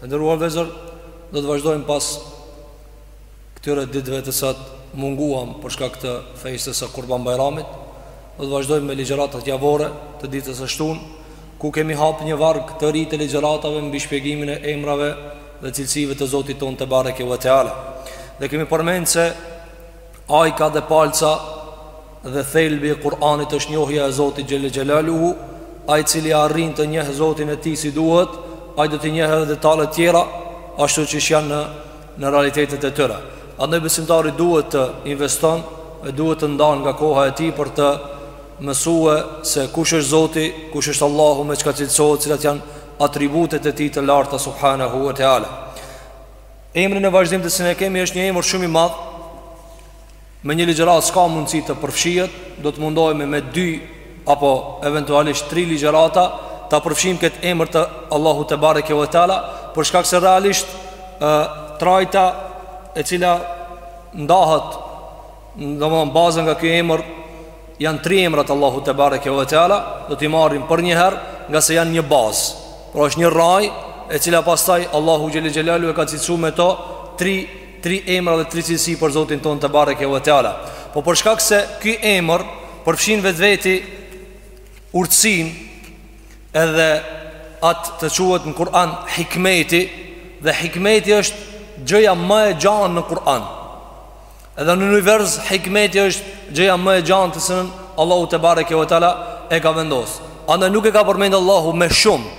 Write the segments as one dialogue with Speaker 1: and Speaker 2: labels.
Speaker 1: Të nderuar vllezër, do të vazhdojmë pas këtyre ditëve të cilat munguam për shkak të festës së kurban bajramit, do të vazhdojmë me ligjëratat javore të ditës së shtunë, ku kemi hapë një varg të ri të ligjëratave mbi shpjegimin e emrave dhe cilësive të zotit tonë tebareke ve teala. Dhe kemi përmend se ajka dhe palca Dhe thelbi i Kur'anit është njohja e Zotit Xhel-le Xhelaluhu Ai cili arrin të njeh Zotin e tij si duhet Ai do t'i njeh edhe detalet tjera Ashtu qysh janë në, në realitetet e tyre Andaj besimtari duhet të investon E duhet të ndan nga koha e tij për të mësue Se kush është Zoti, kush është Allahu me çka cilësohet Cilat janë atributet e tij të larta Subhanehu ve Teala Emri në vazhdim të cilin e kemi është një emër shumë i madh Me një ligjëratë s'ka mundësi të përfshihet, do të mundohemi me dy apo eventualisht tri ligjërata ta përfshijmë këtë emër të Allahut tebareke ve teala, për shkak se realisht trajta e cila ndahet domthon baza nga ky emër janë tri emra t'Allahut tebareke ve teala, do t'i marrim përnjëherë ngase janë një bazë. Pra është një rrajë e cila pastaj Allahu xhel-le xhelaluhu e ka cilësu me to tri Tri emra dhe tri cilësi për Zotin tonë tebareke ve teala Po për shkak se ky emër përfshin vetveti urtësinë edhe atë që quhet në Kur'an hikmeti Dhe hikmeti është gjëja ma e gjanë në Kur'an Edhe në univers hikmeti është gjëja më e gjanë të cilën Allahu tebareke ve teala e ka vendos Andaj nuk e ka përmend Allahu me shumë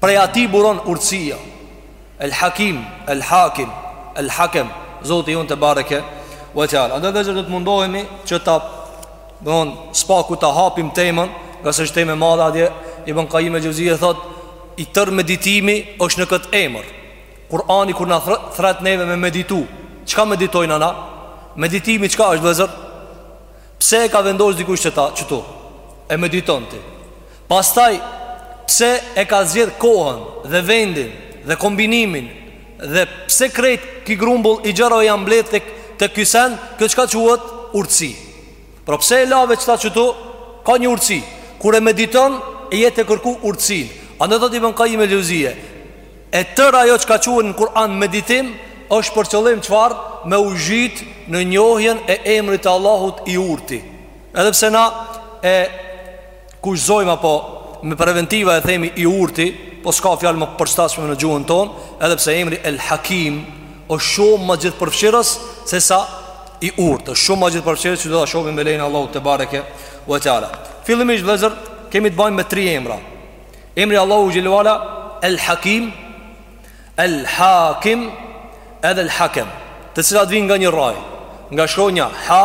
Speaker 1: Prej atij buron urtësia. El Hakim, El Hakim, El Hakem, Zoti jonë tebareke ve teala. Andaj vllezër do të mundohemi që të... së paku ta hapim temën, ngase është temë e madhe andaj Ibn Kajjim el Xhevzije thotë i tërë meditimi është në këtë emër. Kurani kur na thret neve me meditu, çka meditojmë na? Meditimi çka është vllezër? Pse e ka vendos dikush qeta qëtu? E mediton ti. Pastaj pse e ka zgjedh kohën dhe vendin dhe kombinimin dhe pse krejt ky grumbull i gjërave janë mbledh tek te ky send, kjo çka quhet urtësi. Pra pse e la qeta qëtu? Ka një urtësi. Kur e mediton e je tu e kërku urtësinë. Andaj thotë Ibn Kajjim el-Xhevzije, e tëra ajo çka quhet në Kur'an meditim është për qëllim çfarë? Me u zhytë në njohjen e emrit të Allahut i urti. Edhe pse na e Kufizojmë apo me preventiva e themi i urti, po s'ka fjalë më përshtatshme në gjuhën tonë, edhe pse emri El Hakim është shumë më gjithëpërfshirës se sa i urtë, është shumë më gjithëpërfshirës që do ta shohim me lejen e Allahut tebareke ve teala. Fillimisht vëllezër, kemi të bëjmë me tri emra. Emri i Allahu xhele ve ala El Hakim, El Hakim edhe El Hakem, të cilat vijnë nga një rrajë, nga shkronja Ha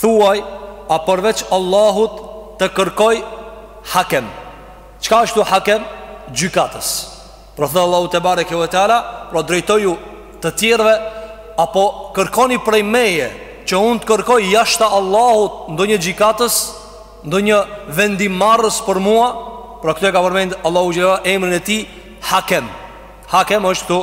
Speaker 1: Thuaj, a përveç Allahut të kërkoj hakem? Çka është kjo hakem? Gjykatës. Pra thotë Allahu tebareke ve teala, pra drejtoju të tjerëve a po kërkoni prej meje që unë të kërkoj jashtë Allahut ndonjë gjykatës, ndonjë vendimmarrës për mua? Pra këtu e ka përmend Allahu xhela emrin e tij Hakem. Hakem është këtu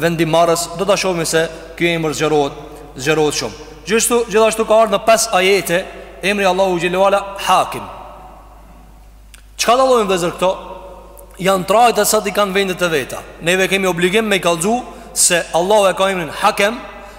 Speaker 1: vendimmarrës, do ta shohim se ky emër zgjerohet, zgjerohet shumë. Gjithashtu, gjithashtu ka ardhë në pesë ajete emri Allahu xhele ve ala Hakim. Çka dallojnë vëllezër këto? Janë trajtesat, i kanë vendet e veta. Neve kemi obligim me i kallxu se Allahu e ka emrin Hakem,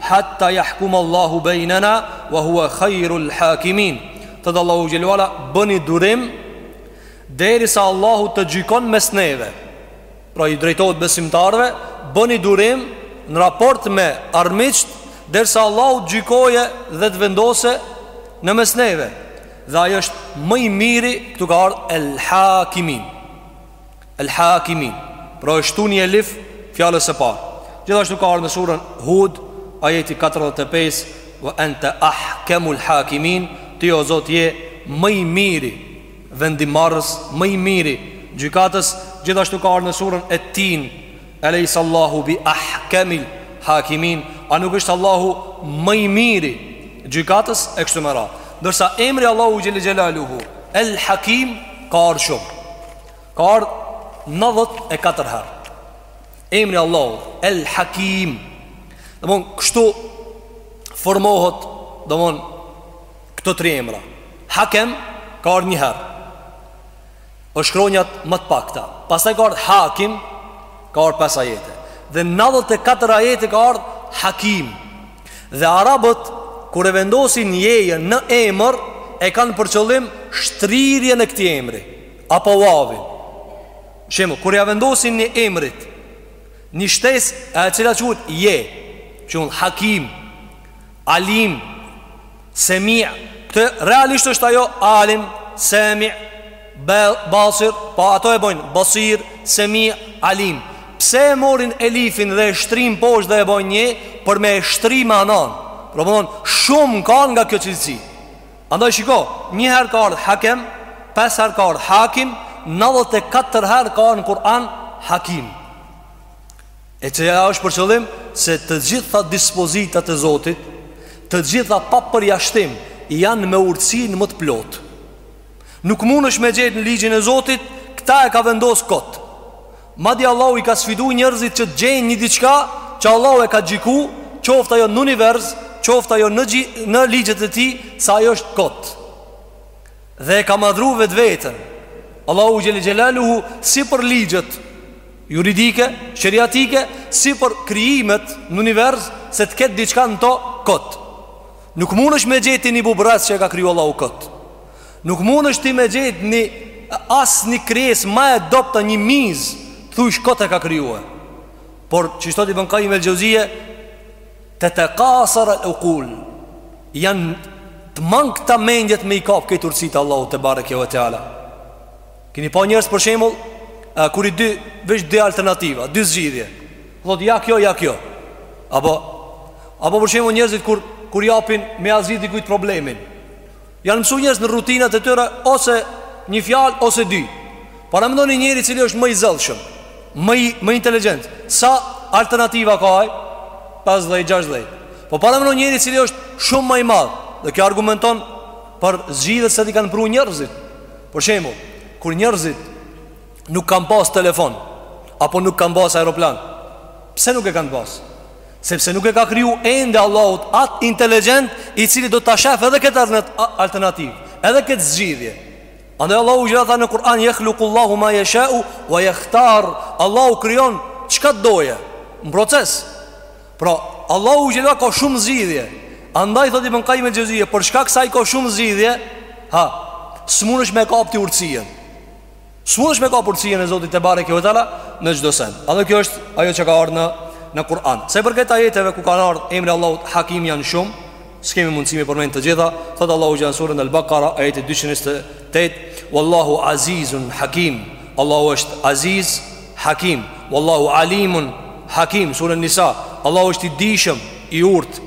Speaker 1: Hatta jahkum Allahu bejnena Wa hua hajrul hakimin Thotë Allahu xhele ve ala Bëni durim Derisa Allahu të gjykon mes neve Pra i drejtohet besimtarëve Bëni durim Në raport me armiqtë Derisa Allahu të gjykojë Dhe të vendosë Në mes neve Dhe ai është më i miri Këtu ka ardhë el hakimin El Hakimin, pra është shtu një elif fjalës së parë. Gjithashtu ka ardhë në surën Hud, ajeti 45, "Ve ente ahkamul hakimin", ti o Zot je më i miri vendimmarrës, më i miri gjykatës. Gjithashtu ka ardhë në surën Et-Tin, "Elejsa Allahu bi ahkamil hakimin", a nuk është Allahu më i miri gjykatës e kështu me radhë. Ndërsa emri Allahu xhele xhelaluhu El Hakim ka ardhë shumë. Ka ardhë nëntëdhjetë e katër herë Emri Allahu El Hakim Domethënë kështu Formohet Domethënë Këto tri emra Hakem Ka ardhë një herë Është shkronjat më të pakta Pastaj ka ardhë Hakim Ka ardhë pesë ajete Dhe nëntëdhjetë e katër ajete ka ardhë Hakim Dhe Arabët Kur e vendosin jejen në emër E kanë për qëllim Shtrirjen e këtij emri Apo vavin Shembull, kur ja vendosin një emrit Një shtesë e e cila quhet je Shembull, hakim Alim Semi Këto realisht është ajo alim Semi basir Po ato e bojnë Basir Semi Alim Pse e morin elifin dhe e shtrijnë poshtë dhe e bojnë je Për me e shtri manan Pra me thonë Shumë kanë nga kjo cilësi Andaj shiko, një herë ka ardhë hakem, pes herë ka ardhë hakim, nëntëdhjetë e katër herë ka ardhë në Kur'an hakim. E këtu është për qëllim se të gjitha dispozitat e Zotit, të gjitha pa përjashtim, janë me urtësinë më të plotë. Nuk mundesh ti me gjet në ligjin e Zotit, këta e ka vendos kot. Madje Allahu i ka sfidu njerëzit që të gjejnë një diçka që Allahu e ka gjyku, qoftë ajo në univers, qoftë ajo në gji, në ligjet e tij, se ajo është kot. Dhe e ka madhru vetveten. Allahu xhel-le xhelaluhu si për ligjet juridike, sheriatike, si për krijimet në univers se të ketë diçka në to kot. Nuk mundesh me gjet një bubrrec që e ka kriju Allahu kot. Nuk mundesh ti me gjet ni as ni krijes ma e dobta një miz thush kot e ka kriju por qysh thot ibn Qayyim el-Xheuzijje tetekasar al-uqul jan të mangta mendjet me i kap këtë urtësi të Allahut te bareke ve teala keni pa njerëz për shembull kur i di veç dy alternativa dy zgjidhje thot ja kjo ja kjo apo apo për shembull njerëzit kur kur japin me ia zgjidh dikujt problemin Janë mësu njerëzit në rutinat e tyre Ose një fjalë ose dy Paramendoni njeri i cili është më i zellshëm Më, i, më inteligjent Sa alternativa ka ai 15-16 Po paramendo njeri i cili është shumë më i madhë Dhe kjo argumenton Për zgjidhjet se ç'i kanë pru njerëzit Për shembull Kur njerëzit nuk kanë pas telefon apo nuk kanë pas aeroplan. Pse nuk e kanë pas? Sepse nuk e ka kriju ende Allahu at inteligjent i cili do ta shef edhe këtë alternativë, edhe këtë zgjidhje. Andaj Allahu xhel tha në Kur'an yakhluqullahu ma yasha'u wa yakhtar. Allahu krijon çka doje në proces. Pra, Allahu xhel ka shumë zgjidhje. Andaj thotë Ibn Qayyim el-Xheuzijje, për shkak se ai ka shumë zgjidhje, ha, s'munesh me kap ti urtësinë. S'mundesh me kap urtësinë e Zotit tebareke ve teala në çdo send Edhe kjo është ajo që ka ardhë në, në Kur'an Sa i përket ajeteve ku ka ardhë emri Allahut hakim janë shumë S'kemi mundësi m'i përmend të gjitha Thotë Allahu xhel n'suren el-Bekare ajeti 228 Wallahu azizun hakim Allahu është aziz hakim Wallahu alimun hakim Suren Nisa Allahu është i dijshëm i urtë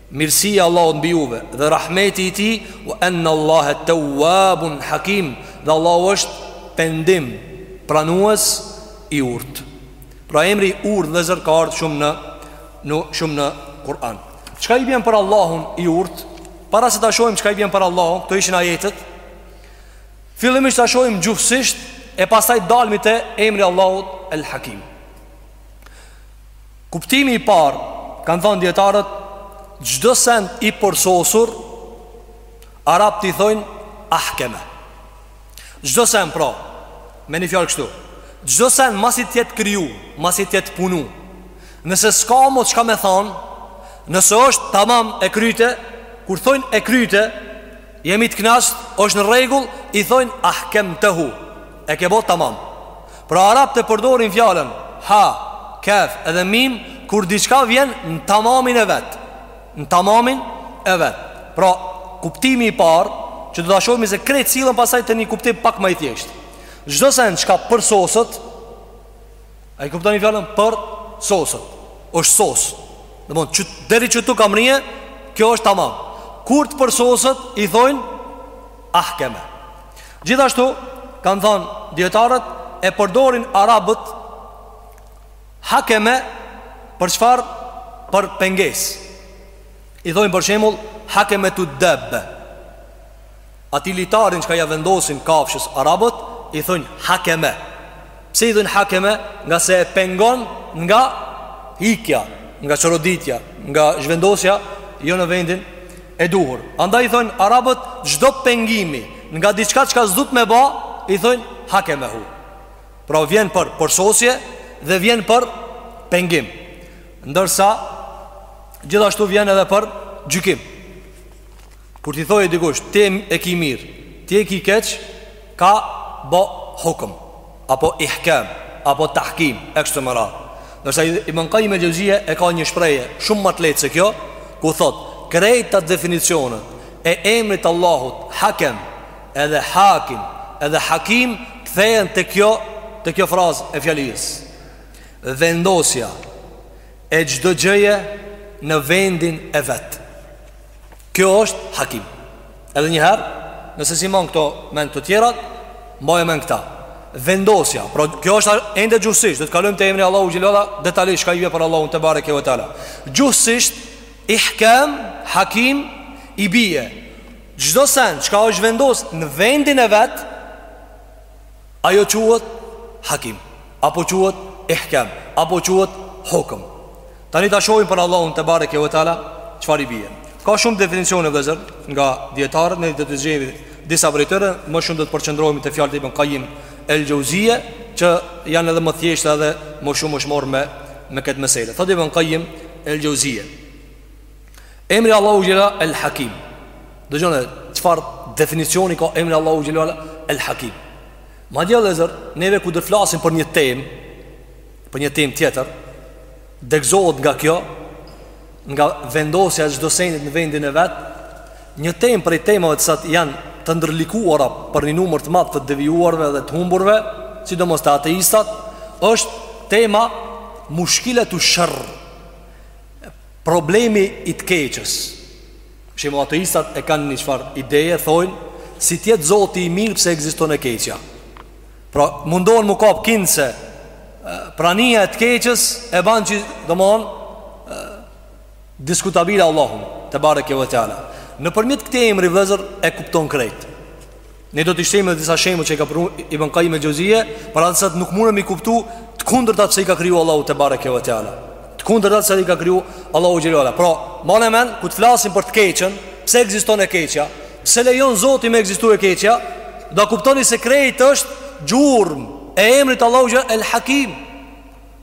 Speaker 1: Mirësia e Allahut mbi juve dhe rahmeti i Tij, wa anna Allaha tawwabun hakim, dhe Allahu është pendimpranues i urtë. Pra emri urtë dhe zërë ka ardhë shumë në, në, shumë në Kur'an. Çka i bjen për Allahun i urtë? Para se ta shohim çka i bjen për Allahun, këto ishin ajetet, fillimisht ta shohim gjuhësisht e pastaj dalmi te emri Allahut el hakim. Kuptimi i parë, kanë thënë dijetarët, çdo send i përsosur arabët i thonë ahkeme. Çdo send pra, me një fjalë kështu. Çdo send masi të jetë kriju, masi të jetë punu. Nëse s'ka më çka me thanë, nëse është tamam e kryte, kur thonë e kryte, jemi të kënaqt, është në rregull, i thonë ahkemtehu. E ke bo tamam Pra arabët e përdorin fjalën Ha, kef edhe mim Kur diçka vjen në tamamin e vet Në tamamin e vet Pra kuptimi i parë Që do ta shohmi se krejt sillen pastaj te një kuptim pak më i thjeshtë Çdo send çka përsoset A e kuptoni fjalën përsoset është sos Domethënë, deri qëtu ka mrri e Kjo është tamam Kur të përsoset i thojnë ahkeme. Gjithashtu, kanë thënë dijetarët e përdorin arabët hakeme për çfarë? Për pengesë. I thonë për shembull hakemetu dabbe. Atij litarin çka ia vendosin kafshës arabët, i thonë hakeme. Pse i thojnë hakeme ngase e pengon nga hikja, nga çoroditja, nga zhvendosja jo në vendin e duhur. Andaj i thonë arabët çdo pengimi nga diçka çka s'duhet me ba, i thonë hakemehu. Pra vjen për përsosje dhe vjen për pengim. Ndërsa gjithashtu vjen edhe për gjykim. Kur t'i thojë dikush ti e ki mirë, ti e ki keq, ka bë hukm apo ihkam apo tahkim e kështu me radhë. Ndërsa Ibn Qayyim el-Jauziyja e ka një shprehje shumë më të lehtë se kjo, ku thotë, krejta definicionet e emrit të Allahut Hakem, edhe Hakim, edhe Hakim kthehen te kjo, te kjo frazë e fjalisë. Vendosja e çdo gjëje në vendin e vet. Kjo është hakim Edhe njëherë Nëse s'i man këto mend të tjerat Mbaje mend këta Vendosja Pra kjo është ende gjuhësisht Do të kalojmë te emri i Allahut xhel-le ve ala Detalisht çka i bie për Allahun tebareke ve teala Gjuhësisht Ihkem Hakim I bie Çdo send Çka është vendos Në vendin e vet Ajo quhet Hakim apo quhet Ihkam apo quhet Hukm. Tani ta shohim për Allahun tebareke ve teala çfarë i bie. Ka shumë definicione vëllazër nga dijetarët ne do t'i zgjedhmi disa prej tyre, më shumë do të përqendrohemi te fjalët e Ibn Qayyim el-Jauziye që janë edhe më thjeshtë edhe më shumë është marrë me me këtë mesele. Thotë Ibn Qayyim el-Jauziye Emri Allahu xhelala El Hakim Dëgjone, çfarë definicioni ka emri Allahu xhelala El Hakim Madje vllezër, neve ku do flasim për një temë Për një temë tjetër Degëzohet nga kjo Nga vendosja e çdo senit në vendin e vet Një temë prej temave të cilat janë të ndërlikuara Për një numër të madh të devijuarve dhe të humburve Sidomos te ateistat është tema mushkiletu sherr Problemi i të keqës. Për shembull, ateistat e kanë një çfarë ideje, thonë, si të jetë Zoti i mirë pse ekziston e keqja. Pra, mundohen më kap kinse prania e të keqës e ban që, domthon, diskutabile Allahun, tebareke ve teala. Nëpërmjet këtij emri vllezër e kupton krejt. Ne do t'i shtojmë edhe disa shembuj që i ka pru Ibn Qayyim el-Xhevzije, por ateistat nuk munden me i kuptu të kundërtat pse i ka kriju Allahu tebareke ve teala. Të kundërtat pse i ka kriju Allahu xhelala. Pra, mbane men kur të flasim për të keqen, pse ekziston e keqja? Pse lejon Zoti me ekzistu e keqja? Do ta kuptoni se krejt është gjurmë e emrit Allahu xhelala el Hakim.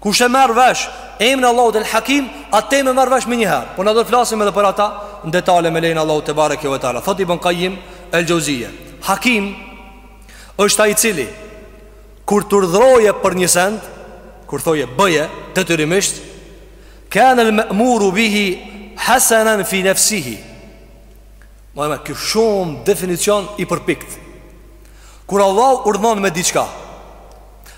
Speaker 1: Kush e merr vesh emrin e Allahut El Hakim, atë temë e merr vesh menjëherë. Po na do të flasim edhe për ata në detale me lejen e Allahut tebareke ve teala. Thotë Ibn Qayyim El Xhevzije, Hakim është ai i cili kur t'urdhrojë për një send, kur thojë bëje detyrimisht, kane el ma'muru bihi hasanan fi nafsihi. Mbane men kjo shumë definicion i përpikt Kur Allahu urdhnon me diçka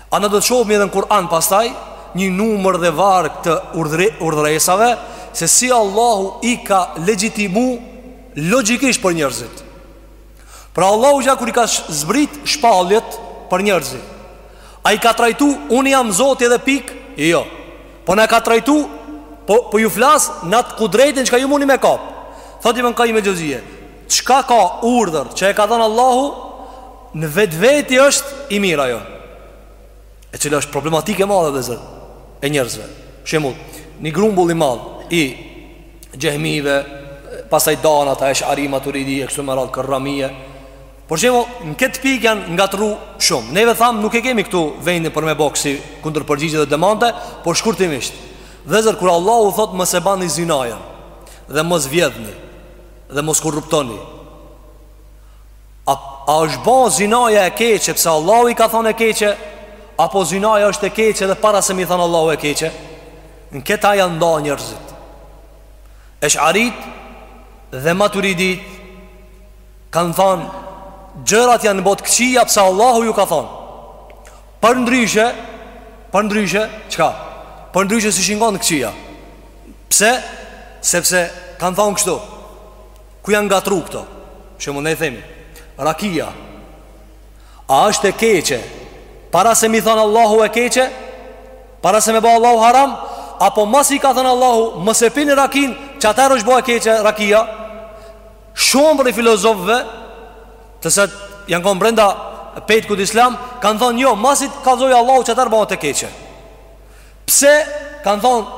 Speaker 1: A na do të shofim edhe në Kur'an pastaj Një numër dhe varg të urdhre, urdhëresave Se si Allahu i ka legjitimu Logjikisht për njerëzit Pra Allahu xhela kur i ka zbrit shpalljet për njerëzit A i ka trajtu Unë jam zoti edhe pikë Jo Po na ka trajtu Po, po ju flas në atë kudretin çka ju muni me kap Thotë Ibn Qayyim el Xhevzije Çka ka urdhër që e ka dhënë Allahu Në vetveti është i mirë, a jo. E cila është problematikë e madhe vllezër e njerëzve. Shembull, një grumbull i madh i xhehmive, pastaj dan ata esh'ari maturidi e kështu me radhë kerramije. Por shembull, në këtë pikë janë ngatrru shumë. Neve thamë nuk e kemi këtu vendin për me bo ksi kundërpërgjigje dhe demante, por shkurtimisht. Vllezër, kur Allahu thotë mos e bani zinajën, dhe mos vjedhni, dhe mos korruptoni, A, a është ba zinaja e keqe Pse Allahu i ka thonë e keqe Apo zinaja është e keqe Dhe para se me i thonë Allahu e keqe Në këta janë nda njerëzit Esh'arit Dhe maturidit Kanë thonë Gjërat janë bo të këqija Pse Allahu ju ka thonë Përndryshe Përndryshe çka? Përndryshe s'ishin kon këqija Pse? Sepse kanë thonë kështu Ku janë ngatrru këto? Shembull na themi Rakia A është e keqe Para se me i thënë Allahu e keqe Para se me ba Allahu haram Apo masi i ka thënë Allahu Mos e pini rakinë Që atëherë është bo e keqe Rakia Shumë prej filozofëve Të cilët janë konë brenda petkut islam Kanë thënë jo Masi t'kallzoi Allahu që atëherë bo e keqe Pse Kanë thënë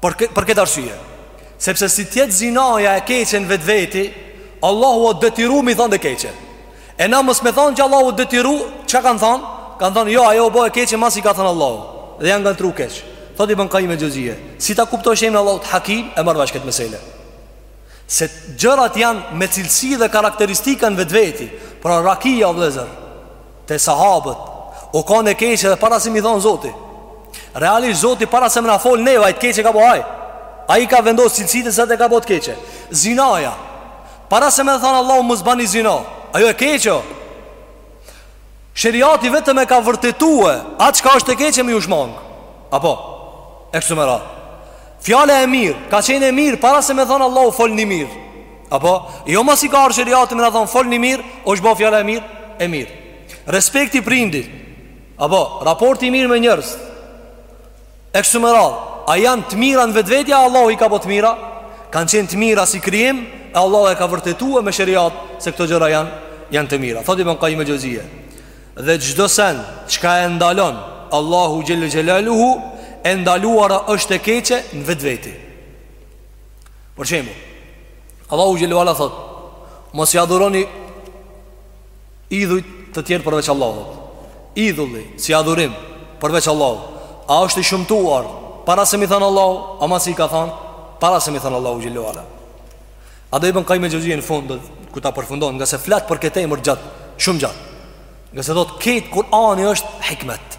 Speaker 1: Për, kë, për këtë arsye Sepse si t'jetë zinaja e keqe n'vetveti Allahu o detyru me i thonë e keqe E na mos me thonë që Allahu o detyru Çka kanë thonë? Kanë thonë jo ajo o bo e keqe masi i ka thonë Allahu Dhe janë ngatrru keq Thot Ibn Kajim el Xhevzije Si ta kuptosh emnin e Allahut Hakim E merr vesh kët mesele Se gjërat janë me cilësi dhe karakteristika n'vetveti Pra rakia o vllezër Te sahabët U kanë e keqe dhe para se me i thonë zoti Realisht zoti para se me na folë neve Ai të keqe e ka bo Ai Ai ka vendosë cilësitë se atë e ka bo të keqe Zinaja Para se me thonë Allahu mos bani zina Ajo e keqe o Sheriati vetëm e ka vërtetue Atë çka është e keqe me iu shmangë Apo E kështu me radhë Fjala e mirë Ka qenë e mirë Para se me thonë Allahu folni mirë Apo, jo masi ka ardh sheriati me na thonë folni mirë, osht bo fjala e mirë, e mirë. Respekti i prindit, apo, raporti i mirë me njerëz, e kështu me radhë, a janë të mira në vetvete, Allahu i ka bo të mira, kanë qenë të mira si krijim, e Allahu e ka vërtetue me sheriat, se këto gjëra janë, janë të mira. Thot Ibn Kajim el Xhevzije. Dhe çdo send, çka e ndalon, Allahu xhele xhelaluhu, e ndaluara është e keqe në vetveti. Për shembull, Allahu xhele ue ala thot: "Mos i adhuroni idhuj të tjerë përveç Allahut." Idhulli si adhurim përveç Allahut, a është i shëmtuar para se me i thënë Allahu, a masi i ka thënë para se me i thënë Allahu xhele ue ala. Edhe Ibn Kajim el Xhevzije në fund kur ta përfundon, ngase flet për këtë emër gjat, shumë gjat. Ngase thot kejt Kur'ani është hikmet.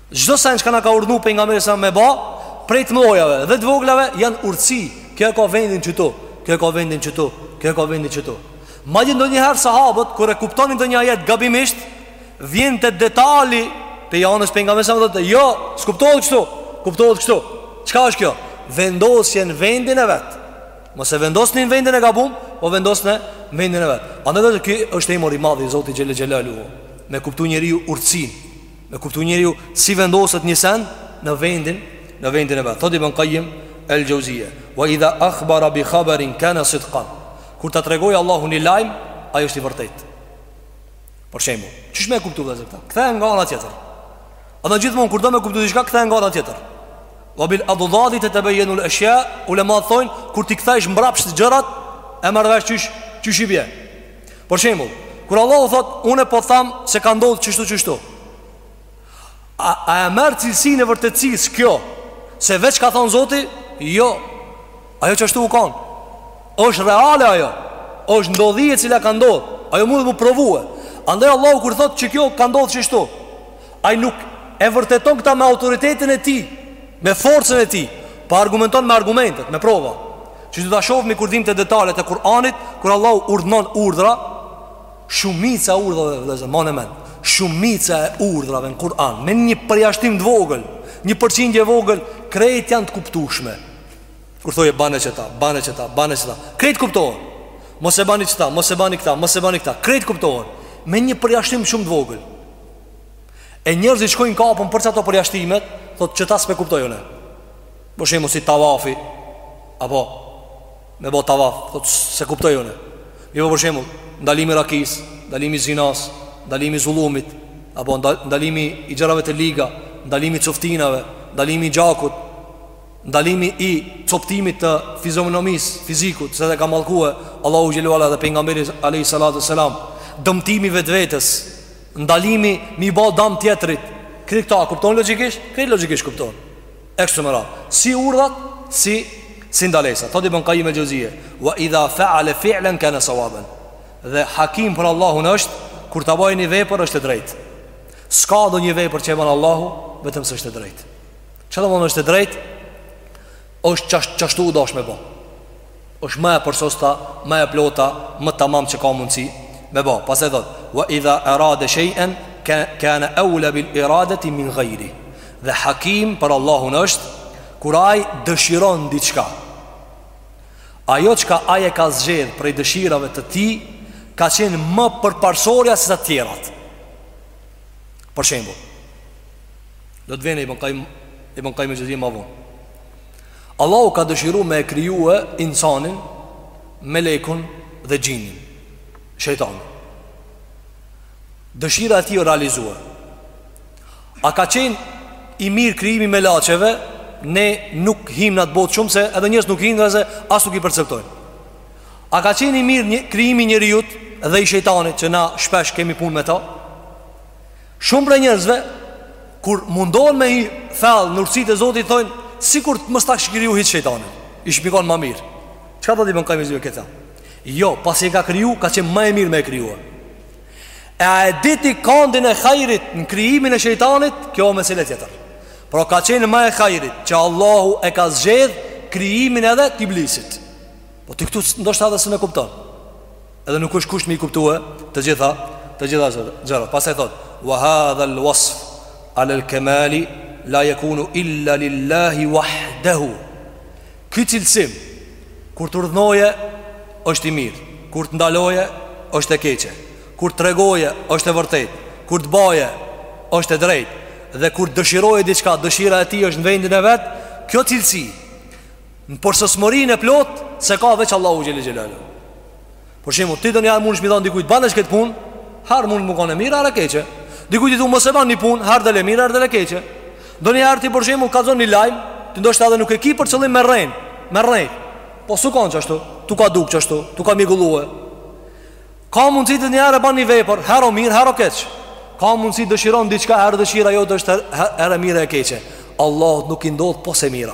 Speaker 1: Çdo send që na ka urdhëruar pejgamberi s.a. me ba, prej të mëdhojave dhe të voglave janë urtësi. Kjo e ka vendin këtu. Kjo e ka vendin këtu. Kjo e ka vendin këtu. Madje ndonjëherë sahabët kur e kuptonin ndonjë ajet gabimisht, vjen te detali te ja nis pejgamberi s.a. thotë, "Jo, s'kuptohet kështu. Kuptohet kështu." Çka është kjo? Vendosje në vendin e vet. Mos e vendosni në vendin e gabum, po vendosni në vendin e vet. Andaj kjo është emër i madh i Zotit xhele xhelaluhu. Me kuptu njeriu urtësinë. Me kuptu njeriu si vendoset një send në vendin në vendin e vet. Thot Ibn Qayyim el-Jauziyja, "Wa idha akhbara bi khabarin kana sidqan." Kur ta tregoj Allahu një lajm, ai është i vërtetë. Për shembull, qysh me e kuptu vllezër këta? Kthe nga ana tjetër. Andaj gjithmonë kur do me kuptu diçka kthe nga ana tjetër. Wa bil addadi tatabayanu al-ashya, ulama thonë kur t'i kthesh mbrapsht gjërat, e marr vesh qysh qysh i bie. Për shembull, kur Allahu thot, unë po tham se ka ndodh qështu qështu. A a e merr cilësinë e vërtetësisë kjo? Se veç ka thon Zoti, jo. Ajo qashtu u kan. Është reale ajo. Është ndodhi e cila ka ndodh. Ajo mundet m'u provue. Andaj Allahu kur thot që kjo ka ndodh qështu. Ai nuk e vërteton këta me autoritetin e tij, me forcën e tij, po argumenton me argumentet, me prova. Që do ta shohim kur vijmë te detalet e Kur'anit, kur Allahu urdhnon urdhra, shumica e urdhrave vëllezër, mane mend, shumica e urdhrave në Kur'an, me një përjashtim të vogël, një përqindje e vogël, krejt janë të kuptueshme. Kur thotë bane qëta, bane qëta, bane qëta, krejt kuptohen. Mos e bani këta, mos e bani këta, mos e bani këta, krejt kuptohen. Me një përjashtim shumë të vogël. E njerëzit shkojnë kapen për qato përjashtimet, thotë qëta s'pe kuptoj unë. Për shembull si tavafi apo me bo tavaf, thotë s'e kuptoj unë. Mm për shembull ndalimi i rakisë, ndalimi i zinasë, ndalimi i zullumit, apo ndalimi i gjërave të liga, ndalimi i coftinave, ndalimi i gjakut, ndalimi i coptimit të fizionomisë, fizikut, se e ka mallkue Allahu xhele ue ala dhe pejgamberi alayhi salatu selam, dëmtimi i vetvetes, Ndalimi m'i bo dam tjetrit Krejt këta i kupton logjikisht? Krejt logjikisht kupton E kshtu me radhë Si urdhat Si Si ndalesa Thot Ibn Kajim el Xheuzije Wa idha faale fi'len kene sawaben Dhe hakim për Allahun është Kur ta bojë një vepër është e drejt S'ka ndonjë vepër që e bën Allahu Vetëm se është e drejt Çka domethënë është e drejt është qashtu u dash me bo Është ma e përsosta, ma e plota, më tamam që ka mundësi me ba. Pastaj thot: "Wa idha arada shay'an kana awla bil iradati min ghayri." Dhe Hakim për Allahun është kur ai dëshiron diçka. Ajo çka ai e ka zgjedh prej dëshirave të tij ka qenë më përparësorja se sa të tjerat. Për shembull, do të vjen Ibn Qayyim Ibn Qayyim al-Jawziyy ma vonë. Allahu ka dëshiru me e krijue insanin, melekun dhe xhinin, shejtanin. Dëshira e tij u realizue. A ka qenë i mirë krijimi i melaqeve, ne nuk him në atë botë shumë, se edhe njerëz nuk him dhe se as nuk i perceptojmë. A ka qenë i mirë një, krijimi i njeriut dhe i shejtanit që na shpesh kemi punë me ta? Shumë prej njerëzve kur mundohen me u thellu n'urtësitë e Zotit thonë sikur të mos ta kish kriju hiç shejtanin, ish kon ma mirë. Çka do të bën kemi zgjuar këta? Jo, pasi e ka kriju, ka qenë ma e mirë me e krijue. E a e di ti këndin e hajrit në krijimin e shejtanit? Kjo mesele tjetër. Por ka qenë ma e hajrit që Allahu e ka zgjedh krijimin edhe të iblisit. Po ti këtu ndoshta edhe s'e kupton. Edhe nuk është kusht me i kuptue të gjitha, të gjitha gjërat. Pastaj thot: "Wa hadha al-wasf ala al-kamali la yakunu illa lillahi wahdahu." Ky cilësim kur të urdhnoje është i mirë, kur të ndaloje është e keqe, kur të tregoje është e vërtetë, kur të baje është e drejtë dhe kur të dëshiroje diçka, dëshira e tij është në vendin e vet. Kjo cilësi Në përsosmërinë e plot s'e ka veç Allahu xhel-le xhelaluhu. Për shembull, ti donjëherë mund t'i thush dikujt bane këtë punë, herë mund me kanë e mirë herë e keqe. Dikujt i thu mos e bën një punë, herë del e mirë herë del e keqe. Donjëherë ti për shembull kallzon një lajm, ti ndoshta edhe nuk e ke për qëllim me rrejt, me rrejt. Po s'u kanë qashtu, t'u ka duk qashtu, t'u ka mjegullue. Ka mundësi donjëherë e bën një vepër, herë o mirë, herë o keq. Ka mundësi dëshiron diçka, herë dëshira jote është e mirë herë e keqe. Allahut nuk i ndodh pos e mira.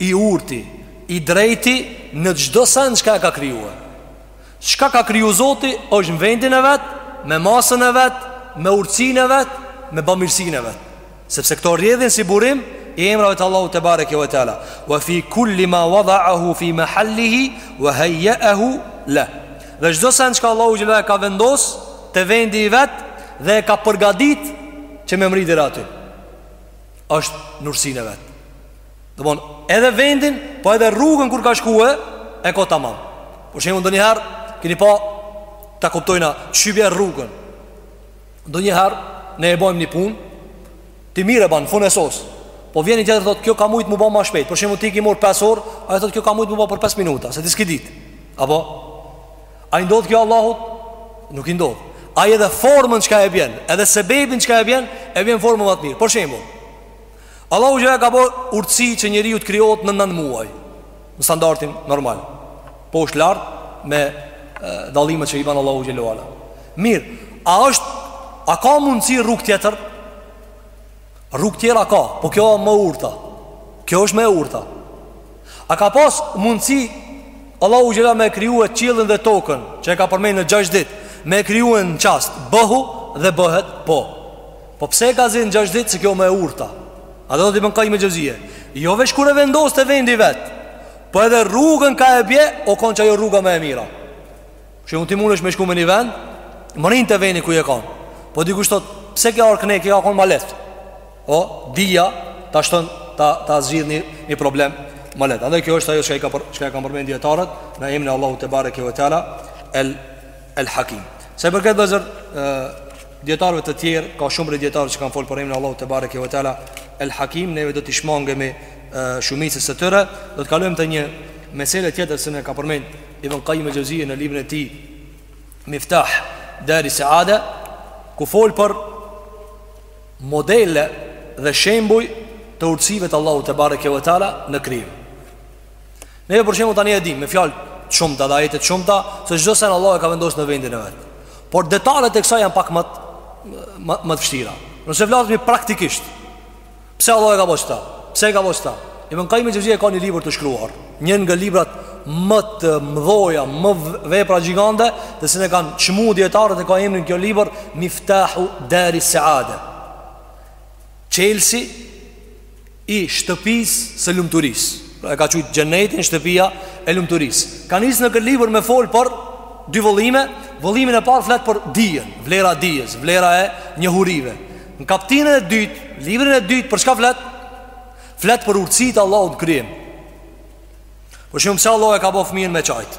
Speaker 1: I urti, i drejti në çdo send çka e ka krijue. Çka ka kriju Zoti është në vendin e vet, me masën e vet, me urtësinë e vet, me bamirësinë e vet. Sepse këto rrjedhin si burim i emrave të Allahut tebareke ve teala. Wa fi kulli ma wada'ahu fi mahallihi wa hayya'ahu la. Dhe çdo send çka Allahu xhel-le ka vendos te vendi i vet dhe e ka përgatit që me mri deri aty. Është n'urtsinë e vet. Domethon, edhe vendin, po edhe rrugën kur ka shkue, e ka tamam. Për shembull, ndonjëherë keni pa ta kuptojna qysh e vjen rrugën. Ndonjëherë ne e bajmë një punë, ti mirë e ban fund e sos. Po vjen një tjetër thotë, kjo ka mujt m'u ba ma shpejt. Për shembull, ti ke marr 5 orë, ai thotë kjo ka mujt m'u ba për 5 minuta, se ti s'ke ditë. Apo a i ndodh kjo Allahut? Nuk i ndodh. Ai edhe formën çka e vjen, edhe sebebin çka e vjen, e vjen formën më të mirë. Për shembull, Allahu xhele ve ala ka bo urtësi që njeriu të krijohet në 9 muaj, në standardin normal. Po është lart me dallimet që i ban Allahu xhele ve ala. Mirë, a është a ka mundësi rrugë tjetër? Rrugë tjera ka, po kjo është më e urta. Kjo është më e urta. A ka pas mundësi Allahu xhele ve ala me e krijue qiellin dhe tokën, që e ka përmend në 6 ditë, me e krijue në çast, bëhu dhe bëhet, po. Po pse e ka zgjedh në 6 ditë se kjo më e urta? A e dhe thotë ibn Qayyim el-Xhevzije, Jo veç kur e vendos te vendi i vet. Po edhe rrugën ka e bje, o kon ajo rruga më e mira. Për shembull ti mundesh me shku me një vend, mrrin te vendi ku je kon. Po dikush thot, pse ke ardhur knej, kjo ka kon ma lehtë. O, dija ta shton ta ta zgjidh një, një problem ma lehtë. Andaj kjo është ajo që ka çka kan përmend dijetarët në emrin e Allahut tebareke ve teala el El Hakim. Sa i përket vllezër dijetarëve të tjerë, ka shumë prej dijetarëve që kanë folë për emrin e Allahut tebareke ve teala El Hakim, neve do t'i shmangemi shumicës së tyre, do të kalojmë te një mesele tjetër se na ka përmend Ibn Qayyim el-Xhevzije në librin e tij Miftah Dari Saada, ku fol për modele dhe shembuj të urtësive të Allahut tebareke ve teala në krijim. Neve për shembull tani e dimë me fjalë të shumta, dhe ajete të shumta, se çdo sen Allahu e ka vendos në vendin e vet. Por detajet e kësaj janë pak më më më të vështira. Nëse flasim praktikisht, pse Allahu e ka bo këta? Pse e ka bo këta? Ibn Qayyim Xhevzije ka një libër të shkruar, një nga librat më të mëdha, më vepra gjigande, të cilën e kanë çmuar dijetarët e ka emrin kjo libër Miftahu Dari Saada. Çelësi i shtëpisë së lumturisë. Pra e ka qujt xhenetin shtëpia e lumturisë. Ka nis në këtë libër me fol për dy vëllime, vëllimin e parë flet për dijen, vlera e dijes, vlera e njohurive. Në kaptinën e dytë, librin e dytë për çka flet? Flet për urtësitë e Allahut në krijim. Për shembull, pse Allahu e ka bo fëmijën me qajt?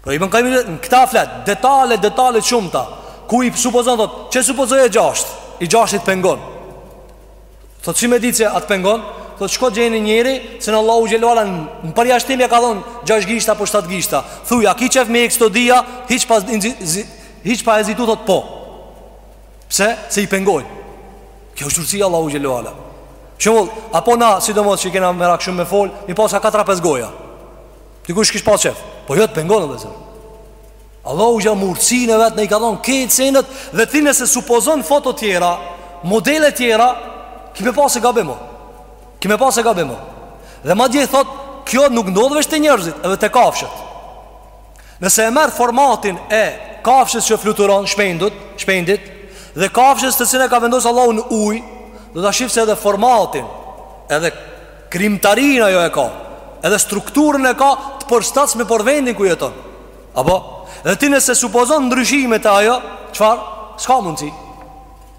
Speaker 1: Pra Ibn Kajimi në këta flet Detale, detale shumëta Ku i supozon, thot, çe supozoje gjasht I gjashtit pengon Thot, si me ditë që atë pengon Thot, shko gjeje njeri Se Allahu xhele ve ala në përjashtim Ja ka dhonë gjasht gishta apo shtat gishta Thuj, a ki qef me i hek, të dhia Hiç pa, hiç pa hezitu, thot, po Pse, se i pengojnë Kjo është urtësia e Allahu xhele ve ala Shumë, apo na, sidomos që i kena merak shumë me fol Me i pas 4-5 goja Dikush kish pas qef Po jo të pengon vllezër Allahu xhele me urtësinë e vet ne i ka dhonë Krejt senet dhe ti nëse supozon foto tjera Modele tjera Ki me pa se gabim o Ki me pa se gabim o Dhe madje thot Kjo nuk ndodh veç te njerëzit edhe te kafshët Nëse e merr formatin e kafshës që fluturon shpendut, shpendit Dhe kafshës të cilën e ka vendos Allahu në uj Do ta shofish se edhe formatin Edhe Krijimtarinë ajo e ka Edhe strukturën e ka Të përshtatshme për vendin ku jeton Apo Dhe ti nëse supozon ndryshime te ajo Çfarë S'ka mundësi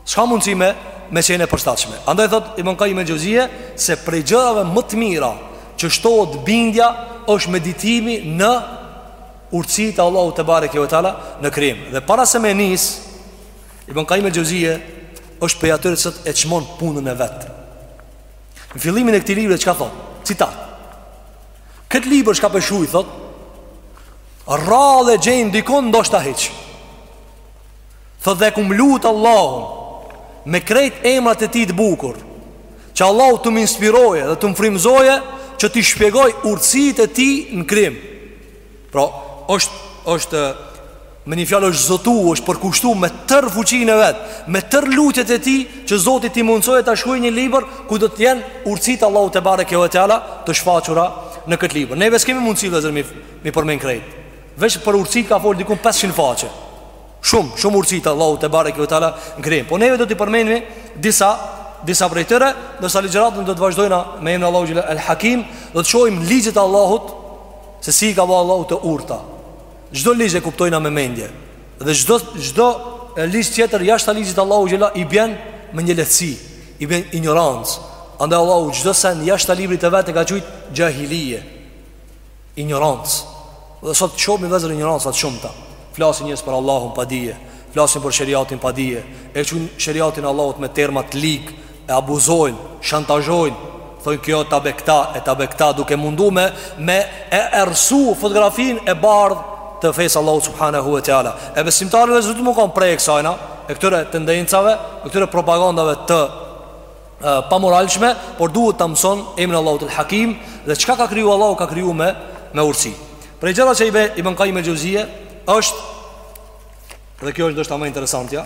Speaker 1: S'ka mundësi me Me qen e përshtatshme Andaj thot Ibn Kajim el Xheuzije Se prej gjërave më të mira Që shtohet bindja është meditimi në Urtësitë e Allahu tebareke ve teala Në krijim Dhe para se me nis Ibn Kajim el Xheuzije është prej atyre sot e çmon punën e vet. Në fillimin e këtij libri çka thot? Citat. Këtë libër çka po shkruaj thot? Rrallë gjen dikon ndoshta hiç. Thot dhe e kom lut Allahun me krejt emrat e tij të bukur, që Allahu të më inspiroje dhe të më frymëzoje që t'i shpjegoj urtësitë e tij në krijim. Pra, është, është, me një fjallë është zotu, është përkushtu me tërë fuqinë e vet, me tërë lutjet e tij, që Zoti t'i mundësoje të shkruj një libër, ku do të jenë urtsitë e Allahu tebareke ve teala, të shfaqura në këtë libër. Neve s'kemi mundësi vllezër mi, mi përmen krejt. Veç për urtsitë ka folë dikun 500 faqe. Shumë, shumë urtsitë e Allahu tebareke ve teala në krijim. Po neve do t'i përmendmi disa, disa prej tyre, ndërsa ligjeratën do ta vazhdojna me emrin e Allahu xhele El Hakim, do të shohim ligjet e Allahut, Se si i ka bo Allahu të urta Çdo ligj e kuptojna me mendje Dhe çdo, çdo ligj tjetër Jashta ligjit Allahu xhele i bjen Me një lehtësi I bjen injorancë Andaj Allahu çdo sen jashta librit të vet E ka qujtë xhahilije Injorancë Dhe sot shohmi vllezër injoranca të shumta Flasin njerëz për Allahun pa dije Flasin për sheriatin pa dije E qujnë sheriatin e Allahut me terma t'lig e abuzojnë, shantazhojnë, thonë kjo ta be këta, e ta be këta, duke mundu me, me e errsu fotografinë e bardhë të fesë Allahut Subhanehu ve Teala. E besimtari, vllezër, s'duhet me kanë pre e kësajna, e këtyre tendencave, e këtyre propagandave të e, pamoralshme, por duhet ta mëson emrin e Allahut el-Hakim dhe çka ka kriju Allahu ka kriju me, me urtësi. Prej gjërave që i bie Ibn Kajjim el-Xhevzije, është, dhe kjo është ndoshta ma interesantja,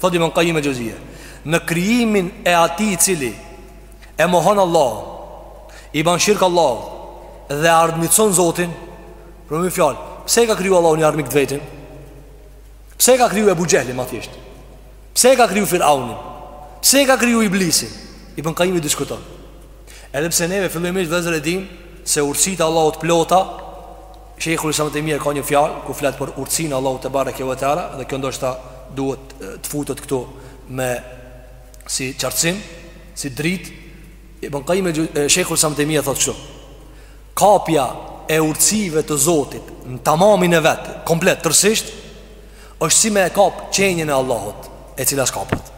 Speaker 1: Thotë Ibn Kajjim el-Xhevzije, në krijimin e atij i cili e mohon Allahun, i ban shirk Allahut dhe armiqson Zotin, për një fjalë, pse e ka kriju Allahu një armik të vetin? Pse e ka kriju Ebu Xhehlin ma thjesht? Pse e ka kriju Firaunin? Pse e ka kriju Iblisin? Ibn Kajjimi diskuton. Edhe pse neve fillimisht vllezër e dimë se urtësitë e Allahut të plota Shejhul Islam ibn Tejmije ka një fjalë ku flet për urtësinë e Allahut tebareke ve teala dhe kjo ndoshta duhet të futet këtu me si qartësim, si dritë. Ibn Kajjim, Shejhul Islam ibn Tejmije thotë kështu: Kapja e urtësive të Zotit në tamamin e vet, komplet tërësisht, është si me e kap qenien e Allahut, e cila s'kapet.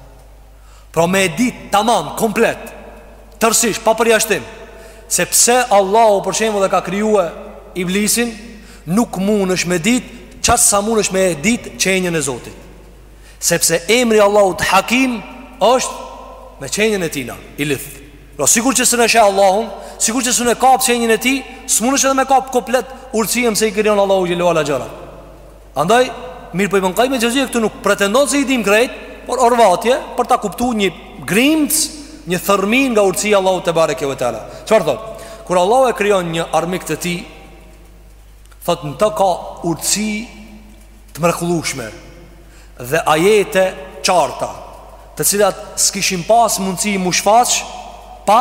Speaker 1: Pra me e ditë tamam, komplet Tërsisht, pa përjashtim Se pse Allahu për shembull e ka krijue Iblisin Nuk mundesh ti me ditë Qaq sa mundesh ti me e ditë qenjën e Zotit Sepse emri i Allahut el-Hakim është me qenjën e tijna I lidhtë Pra sikur që s'un e sheh Allahun Sikur që s'un e kap qenjën e tij S'mundesh ti edhe me kap komplet Urtësinë pse i krijon Allahu xhele ve ala gjërat Andaj, mirëpo Ibn Kajjim el-Xhevzije këtu nuk pretendon se i dimë krejt Por orvatje për ta kuptu një grimcë Një thërrmi nga urtësia e Allahut tebareke ve teala Çfarë thotë? Kur Allahu e krijon një armik të tij Thotë në to ka urtësi të mrekullushme Dhe ajete të qarta Të cilat s'kishin pas mundësi m'u shfaq Pa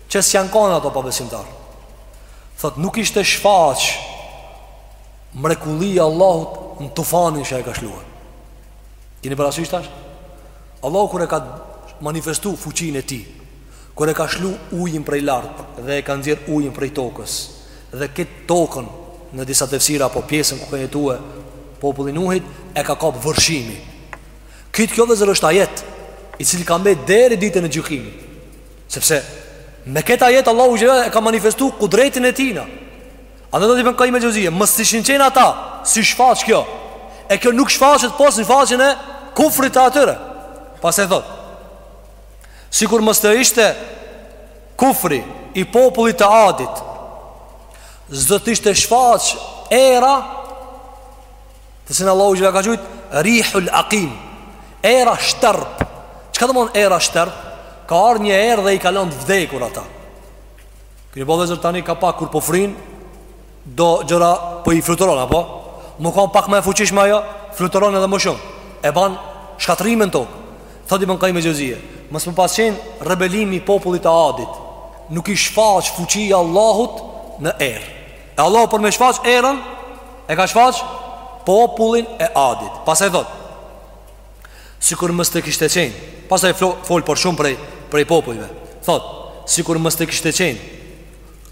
Speaker 1: Qe s'janë kanë ata pabesimtarë Thotë nuk ishte shfaq Mrekullia e Allahut në tufanin që e ka shlue Keni parasysh tash? Allahu kur e ka manifestu fuqinë e tij Kur e ka shlu ujin prej lart Dhe e ka nxjerr ujin prej tokës Dhe krejt tokën në disa tefsira Apo pjesën ku ka jetue populli i Nuhit E ka kap vërshimi Krejt kjo vllezër është ajet I cili ka mbet deri ditën e gjykimit Sepse me këtë ajet Allahu xhele e ka manifestu kudretin e tijna. A do të thotë Ibn Kajjim el-Xhevzije, mos t'ishin qenë ata, s'ish shfaq kjo. E kjo nuk shfaqet pos në shfaqjen e kufrit të atyre. Pastaj thotë. Sikur mos të ishte kufri i popullit të Adit, s'do të ishte shfaq era Të cilën Allahu xhele e ka qujt Rihul Akim Era shterpë Çka domethanë era shterpë? Ka ardh një erë dhe i ka lan të vdekur ata Kqyrni vëllezër tani ka pak kur po fryn Do gjëra po i fluturon apo? Me kan pak ma e fuqishme ajo Fluturon edhe më shumë E ban shkatërrimin n'tokë Thot Ibn Kajim el Xheuzije Mos me pas qenë rebelimi i popullit të Adit Nuk ish shfaq fuqia e Allahut në erë E Allahu për me shfaq erën E ka shfaq popullin e Adit Pastaj thot Sikur mos të kishte qen Pastaj fol për shumë prej, prej popujve Thot Sikur mos të kishte qen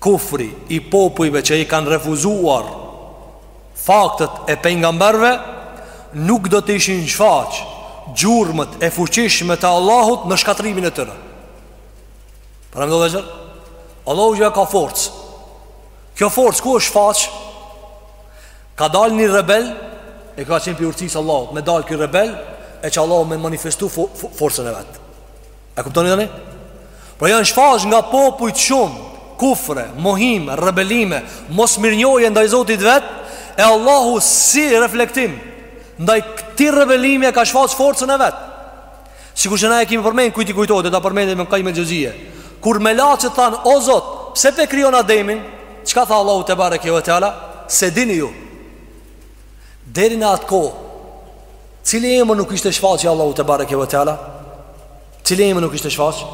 Speaker 1: Kufri i popujve që i kanë refuzuar Faktet e pejgamberëve Nuk do të ishin shfaq Gjurmët e fuqishme të Allahut Në shkatërrimin e tyre Prandaj vëllezër Allahu xhele ka forcë Kjo forcë ku është shfaq? Ka dalë një rebel e ka qenë prej urtësisë Allahut, me dalë ky rebel e që Allahu me manifestu fo, fo, forcën e vet. E kuptoni tani? Pra janë shfaq nga popujt shumë kufre, mohime, rebelime, mosmirënjohje ndaj Zotit vet, e Allahu si reflektim, ndaj këtij rebelimi e ka shfaq forcën e vet. Sikur që na e kemi përmend kujt i kujtohet do ta përmendë Ibn Kajim Xheuzije. Kur melaqet thanë o Zot, pse pe krijon Ademin? Çka tha Allahu tebareke ve teala? S'e dini ju. Deri në atë kohë, cili emër nuk ishte shfaq i Allahut tebareke ve teala? Cili emër nuk ishte shfaqë?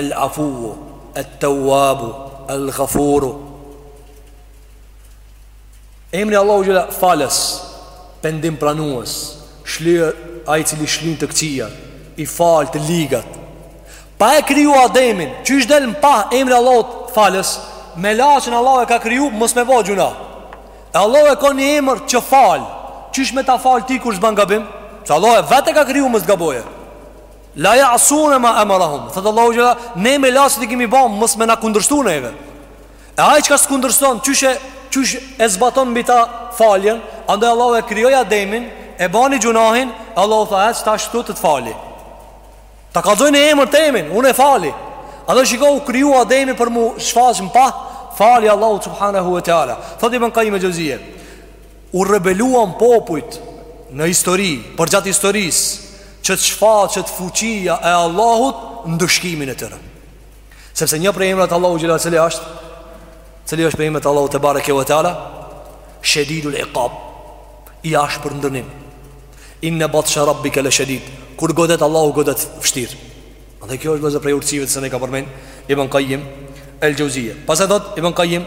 Speaker 1: El Afu, El Tawwab, El Ghafur. Emri i Allahut xhele Falës Pendimpranues Shlyes Ai i cili shlyn të këqija I fal të ligat Pa e kriju Ademin Qysh del në pah Emri i Allahut Falës Melaqen Allahu e ka kriju Mos me bo gjynah E Allahu e ka një emër që fal Qysh me ta fal ty kur s'ban gabim Se Allahu vetë e ka kriju mos t'gabojë La jasune ma emerehum Thotë Allahu xhele Ne melaqet i kimi bo Mos me na kundërshtu neve E ai çka s'kundërshton, qysh e qysh e zbaton mbi ta faljen, andaj Allahu e krijoi Ademin, e bani gjynahin, Allahu tha ec tash këtu të të fali. Ta kallzoj një emër temin, unë e fali. Andaj shiko u kriju Ademi për m'u shfaq në pah falja e Allahut subhanahu wa taala. Thotë Ibn Kajim el Xheuzije, u rebeluan popujt në histori, përgjatë historisë, që të shfaqet fuqia e Allahut në ndëshkimin e tyre. Sepse një prej emrave t'Allahut xhele Cili është Cili është prej emrave t'Allahut tebareke ve teala Shedidul ikab I ashpër në dënim Inne batshe rabbike le shedid Kur godet Allahu godet vështirë Dhe kjo është vëllezër prej urtësive të cilën e ka përmend Ibn Kajim El Xheuzije Pastaj thot Ibn Kajim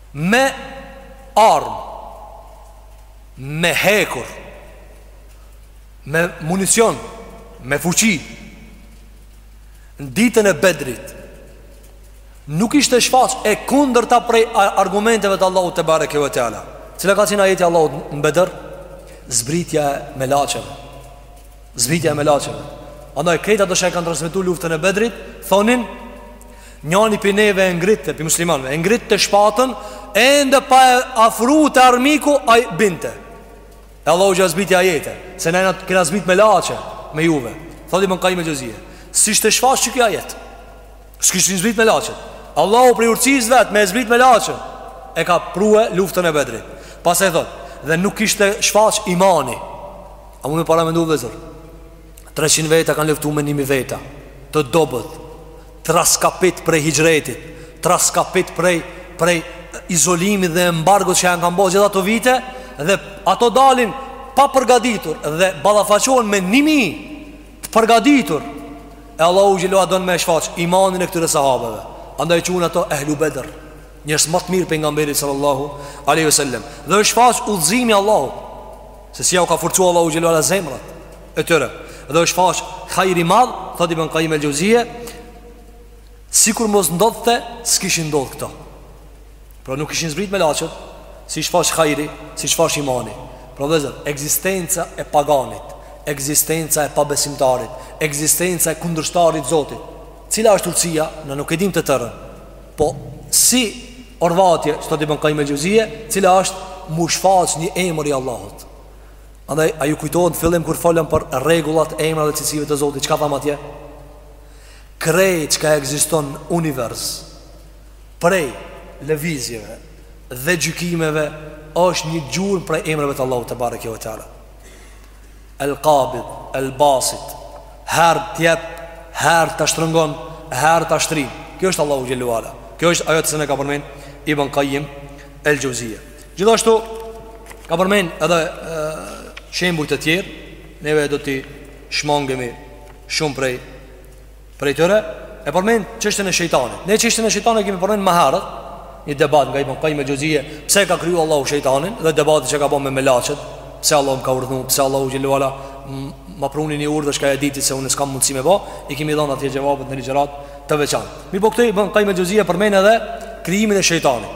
Speaker 1: Me armë Me hekur Me municion Me fuqi Në ditën e bedrit Nuk ishte shfaq e kundërta prej argumenteve të Allahut tebareke ue teala Cila ka qenë ajeti i Allahut në Bedër Zbritja e melaqeve Zbritja e melaqeve Andaj krejt ato që e kanë transmitu luftën e bedrit Thonin Njani prej neve e ngritte prej muslimanve E ngritte shpatën Ende pa u afru te armiku Ai binte E Allahu ja zbriti ajete Se në e në të kena zbrit melaqe Me juve Thot Ibn Kajim el-Xhevzije S'ishte shfaq ky ajet S'kishte zbrit melaqe Allahu prej urtësisë vet Me zbrit melaqe E ka pru luftën e Bedrit Pastaj thot Dhe nuk ishte shfaq imani A mun me paramendu vllezër 300 veta kanë luftu me ni mijë veta Të dobët Të rraskapit prej hixhretit Të rraskapit prej, prej izolimit dhe embargos që ja kanë bo gjithë ato vite Dhe ato dalin pa përgaditur Dhe ballafaqohen me ni mijë të përgaditur E Allahu xhele ue ala don me e shfaq imanin e këtyre sahabeve Andaj quhen ato ehlu bedër Njerëz ma të mirë Pejgamberit sallallahu alejhi ue sellem Dhe është shfaq udhëzimi i Allahut Se si ja u ka forcu Allahu xhele ue ala zemrat e tyre dhe është shfaq hajri i madh thot Ibn Kajim el-Xhevzije sikur mos ndodhte s'kishin ndodh këto pra nuk ishin zbrit melaqet s'ish shfaq hajri s'ish shfaq imani pra vllezër ekzistenca e paganit ekzistenca e pabesimtarit ekzistenca e kundërshtarit të Zotit cila është urtësia na nuk e dim të tërën po si orvatje thot Ibn Kajim el-Xhevzije cila është m'u shfaq një emër i Allahut Andaj, a ju kujtohet në fillim kur folëm për rregullat e emra dhe cilësive të Zotit, çka thamë atje? Krejt çka ekziston në univers, prej lëvizjeve dhe gjykimeve, është një gjurmë prej emrave të Allahu tebareke ue teala. El Kabid, El Basit, herë t'jep, herë të shtrëngon, herë të shtrin. Kjo është Allahu xhele ue ala. Kjo është ajo të cilën e ka përmend Ibn Kajim el-Xhevzije. Gjithashtu ka përmend edhe shembuj të tjerë, neve do t'i shmangemi shumë prej prej tyre, e përmend çështjen e shejtanit. Ne çështjen e shejtanit kemi përmend më herët, një debat nga Ibn Kajim el-Xhevzije, pse e ka kriju Allahu shejtanin dhe debati që ka ba me melaqet, pse Allahu më ka urdhëruar, pse Allahu xhele ue ala ma pruni një urdhër që e diti se unë s'kam mundësi me ba, i kemi dhënë atje xhevapet në ligjëratë të veçantë. Mirëpo këtu Ibn Kajim el-Xhevzije përmend edhe krijimin e shejtanit.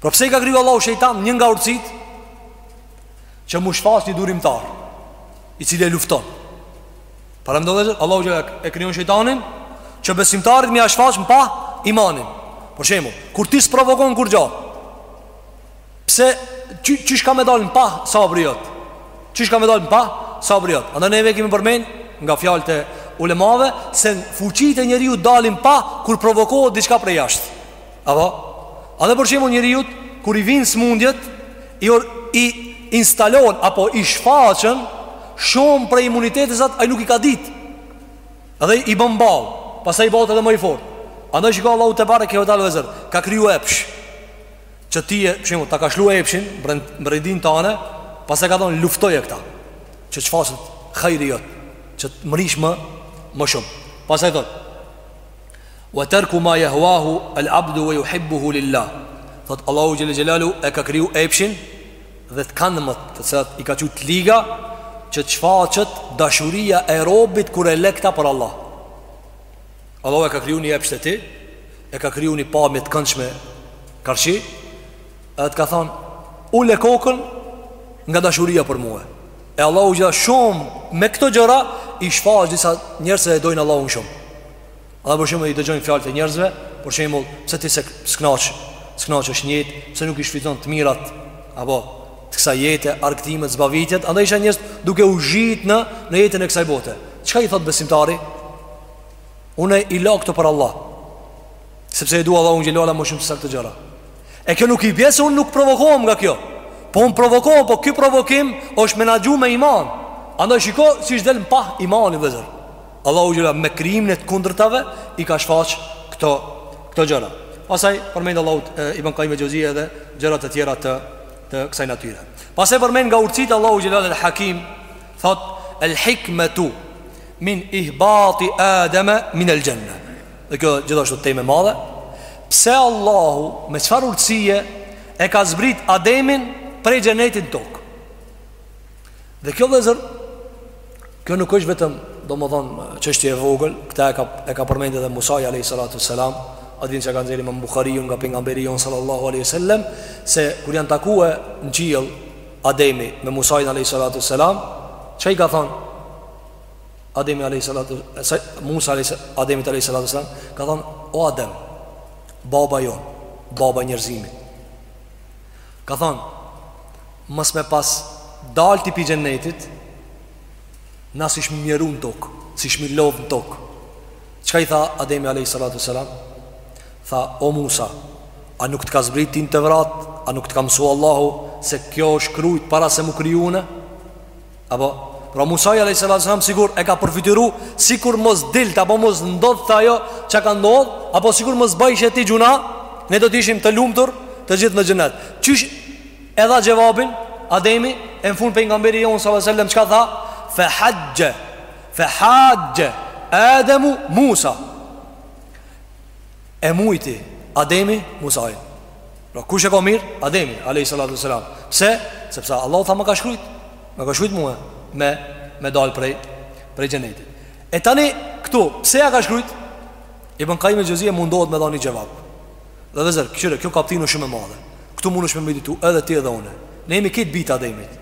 Speaker 1: Pra pse i ka kriju Allahu shejtan një nga urtësitë që m'u shfaq një durimtar i cili e lufton. Paramendoje, Allahu që e krijon shejtanin që besimtarit me ia shfaq në pah imanin. Për shembull, kur ti s'provokon kurgjo, pse, qy, qysh ka me dalë në pah sabri jot? Qysh ka me dalë në pah sabri jot? Andaj neve kemi përmend nga fjalët e ulemave se fuqitë e njeriut dalin n'pah kur provokohet diçka prej jashtë. Apo, edhe për shembull njeriut, kur i vijnë smundjet, i, or, i instalon, apo i shfaqen, shumë prej imuniteteve që ai nuk i ka dit, dhe i bën ball, pastaj bëhet edhe më i fort. Andaj shiko Allahu tebareke ve teala vllezër, ka kriju epsh, që ti e, për shembull, ta ka lshu epshin n'brendinë tane, pastaj ka thonë luftoje këta, që t'shfaqet hajri jot, që të mrrish më, më shumë. Pastaj thotë, Wa tarku ma yahwahu al abdu wa yuhibbuhu lillah. Thotë Allahu xhele xhelaluhu e ka kriju epshin dhe të kandshmet, të cilat i ka qujt t'liga që të shfaqet dashuria e robit kur e le këta për Allah. Allahu e ka kriju një epsh te ti, e ka kriju një pamje të këndshme karshi, edhe të ka thon ule kokën nga dashuria për mua. E Allahu xhele shanuhu me këto gjëra i shfaq disa njerëz që e dojnë Allahun shumë. Ata për shembull i dëgjojnë fjalët e njerëzve, për shembull, pse ti s'knaq, s'knaqesh në jetë, pse nuk i shfrytëzon të mirat, apo të kësaj jete, argëtimet, zbavitjet, andaj janë njerëz duke u zhyt në në jetën e kësaj bote. Çka i thotë besimtari? Unë i la këto për Allah. Sepse e dua Allahun xhelaluhu më shumë se sa këto gjëra. E kjo nuk i bie se unë nuk provokohem nga kjo. Po unë provokohem, po ky provokim është menaxhu me iman. Andaj shiko se qysh del në pah imani vllezër. Allahu xhele me krijimin e të kundërtave i ka shfaq këto këto gjëra. Pastaj përmend Allahu Ibn Qayyim al-Jawzi edhe gjëra të tjera të të kësaj natyre. Pastaj përmend nga urtësitë Allahu xhele al-Hakim thotë al-hikmatu min ihbati adama min al-janna. Dhe kjo gjithashtu temë e madhe. Pse Allahu me çfarë urtësie e ka zbrit Ademin prej xhenetit n'tokë? Dhe kjo vllezër Kjo nuk është vetëm domethonë çështje e vogël Këta e ka, e ka përmend edhe Musai a.s. Hadithin që e ka nxjerrë imam Buhariu Nga pejgamberi jonë sallallahu a.s. Se kur janë takue në qiell Ademi me Musain a.s. Ça i ka thonë Ademi a.s. Musa a.s. Ademit a.s. Ka thonë O Adem Baba jonë Baba i njerëzimit Ka thanë, Mos me pas dalë ti pi Xhennetit, na s'ishmi mjeru në tokë, s'ishmi lodhë në tokë. Çka i tha Ademi alejhi salatu ve selam? Tha, o Musa, a nuk t'ka zbrit ty në Tevrat, a nuk t'ka mësu Allahu se kjo është shkrujt para se m'u kriju une? Apo, pra Musai a.s. sikur e ka përfytyru Sikur mos dilte, apo mos ndodhte ajo që ka ndodh Apo sikur mos bajshe ti gjynah Ne do të ishim të lumtur të gjithë në xhenet Qysh e dha xhevapin, Ademi E në fund pejgamberi jonë s.a.s. Çka tha? Fe haxhe Fe haxhe Ademu Musa E mujti Ademi Musajn Pra kush e ka mirë? Ademi, alejhi salatu ve selam Pse, sepse Allahu tha ma ka shkrujt Ma ka shkrujt mue Me, me dalë prej, prej xheneti E tani, këtu, pse ia ka shkrujt? Ibn Kajim el-Xheuzije mundohet me dhanë një xhevap Dhe vllezër, kqyre, kjo kaptinë o shumë e madhe Këtu mundesh me meditu edhe ti edhe une Ne jemi kejt bijtë e Ademit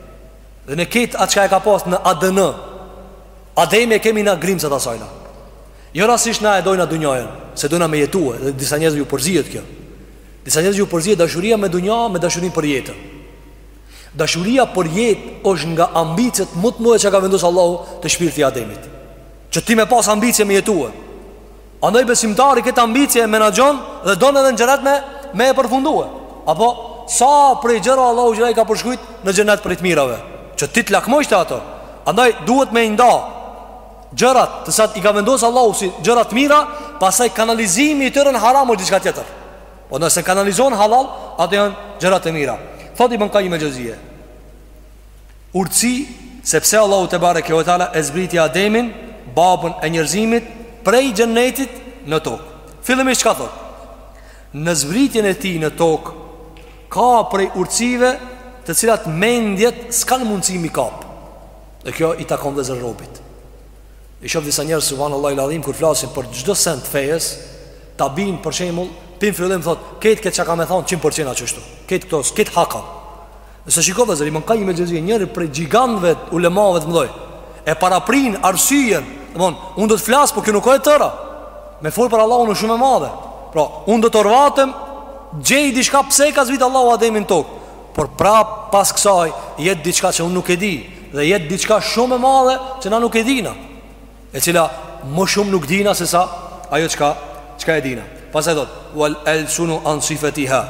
Speaker 1: Dhe ne kejt atë çka e ka pas në ADN Ademi e kemi na grimca të sajna Jo rastësisht na e dojna dunjajën, se dojna me jetue dhe disa njerëzve ju përzihet kjo. Disa njerëzve ju përzihet dashuria me dunja me dashurinë për jetën. Dashuria për jetë është nga ambicet më të mëdha që ka vendos Allahu te shpirti i Ademit. Që ti me pas ambicie me jetue. Andaj besimtari këtë ambicie e menaxhon dhe don edhe në xhenet me me e përfundue. Apo sa prej gjëra Allahu xhele i ka përshkrujt në xhenet prej të mirave, që ti të lakmojsh te ato. Andaj duhet me i nda Gjërat, të cilat i ka vendos Allahu si gjëra të mira, pastaj kanalizimi i tyre në haram osht diçka tjetër. Po nëse kanalizon halal, ato janë gjëra të mira. Thotë Ibn Kajim el-Xheuzije. Urtësi se pse Allahu tebareke ve teala e zbriti Ademin, babën e njerëzimit, prej xhennetit në tokë. Fillimisht çka thotë? Në zbritjen e tij në tokë ka prej urtësive të cilat mendjet s'kanë mundësi m'i kapë. Dhe kjo i takon vllezër robit I shof disa njerëz subhanallahil adhim Kur flasin për çdo send t'fejes Ta bin për shemull Pi n'fillim thot Kejt këtë që kam me thonë 100% a qeshtu Kejt këto kejt haka Nëse shiko vllezër Ibn Kajim el-Xheuzije Njëri prej gjigantëve të ulemave të mdhoj E paraprin arsyen Dmth, unë do të flas Po kjo nuk o e tëra Me folë për Allahun o shumë e madhe Pra, unë do të orvatem Gjej diçka pse ka zbrit Allahu Ademin n'tokë Por prapë pas kësaj jet diçka që unë nuk e di Dhe jet diçka shumë e madhe që na nuk e dina E cila më shumë nuk dina se sa ajo çka, çka e dina Pasaj thot, vel elsunu an sifetiha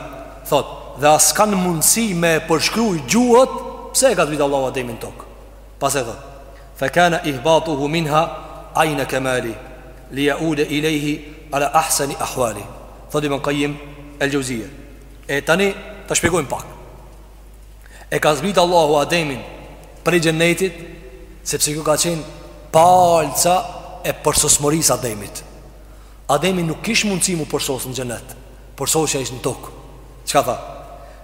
Speaker 1: Thot, dhe as kanë mundësi me e përshkrujt gjuhët Pse e ka zbrit Allahu Ademin n'tokë Pasaj thot, fe kena ihbatuhu minha Ajne kemali Li jaude ilejhi ala ahseni ahuali Thot Ibn Kajim el-Xheuzije E tani ta shpjegojmë pak. E ka zbrit Allahu Ademin prej gjennetit, sepse kjo ka qenë palca e përsosmërisë Ademit. Ademi nuk kish mundësi mu përsos në gjennet, përsosja ish në tokë. Çka tha?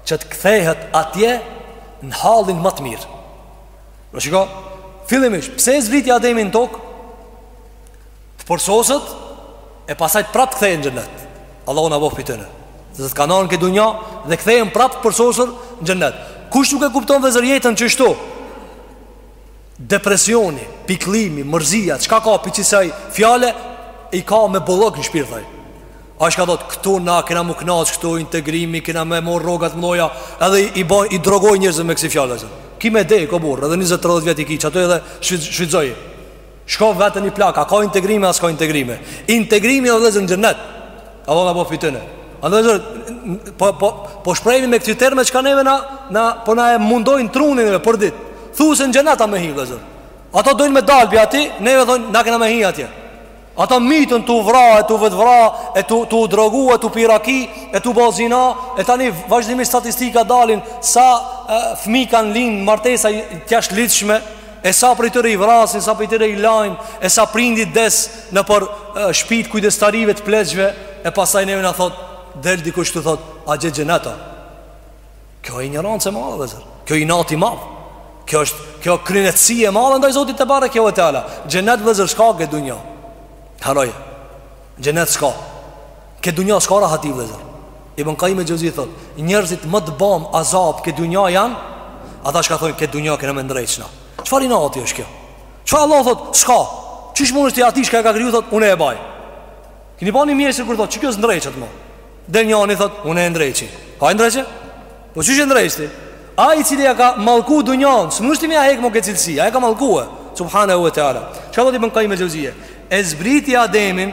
Speaker 1: Që të kthehet atje në hallin më të mirë. Po shiko, fillimisht, pse e zbriti Ademin në tokë? Të përsoset E pastaj të prapë të kthehen n'gjennet Allah u nevojit Dhe të kanë n'këtë dunja Dhe kthehen prapë të përsosur në gjennet Kush nuk e kupton vllezër jetën qështu Depresioni, pikllimi, mërzia Çka ka prej qësaj fjale I ka me bollëk në shpirt ai Ah s'ka thot, këtu na kena më knasë Këtu integrimi, kena me marrë rrogat mdhaja Edhe i, boj, i drogoj njerëzve me kësi fjalë. Ki me dek, ko burrë, edhe 20-30 vjet i ki Qato edhe shvidzoj Shko veten ni plak, a ka integrime, a s'ka integrime Integrimi a vllezër në gjennet A dhe në po fitëne A vllezër, po, po, po shprehemi me këto terme çka neve na, na Po na e mundojnë trunin e për ditë Thu se në gjennet a me hi vllezër Ata dojnë me dalë prej aty, neve thojnë na kena me hi atje Ata mbeten tu vra, e tu vetvra, e tu, tu drogu, e tu pi raki, e tu ba zina E tani vazhdimisht statistika dalin sa e, fmi kanë lind martesa t'jashtligjshme E sa prej tyre i vrasin, sa prej tyre i lajnë, e sa prindit desin nëpër shpitë kujdestarive të pleqve, e pastaj neve na thot, del dikush të thot, a gje gjeneti. Kjo e injorancë e madhe vllezër, kjo inat i madh. Kjo është, kjo kryeneçsi e madhe ndaj Zotit tebareke ve teala. Gjenet vllezër, s'ka n'këtë dunja. Harroje, gjenet s'ka. N'ket dunja s'ka rahati vllezër Ibën Kajim el Xheuzi thot Njerëzit më të bom azab n'ket dunja janë Ata çka thonë n'ket dunja kena me ndreq na Çfarë inati është kjo? Çka Allah thot s'ka Qysh mundesh ti atij çka e ka kriju t'i thush une e baj Kini pa një mjeshtër kur thot që kjo s'ndreqet më Dhe njani thot une e ndreqi Ka e ndreq? Po qysh e ndreq ti? Ai cili e ka mallku dunjan S'mundesh ti me ja hek më këtë cilësi Ai e ka mallku Subhanehu ve teala Çka thot Ibën Kajim el Xheuzije E zbriti ademin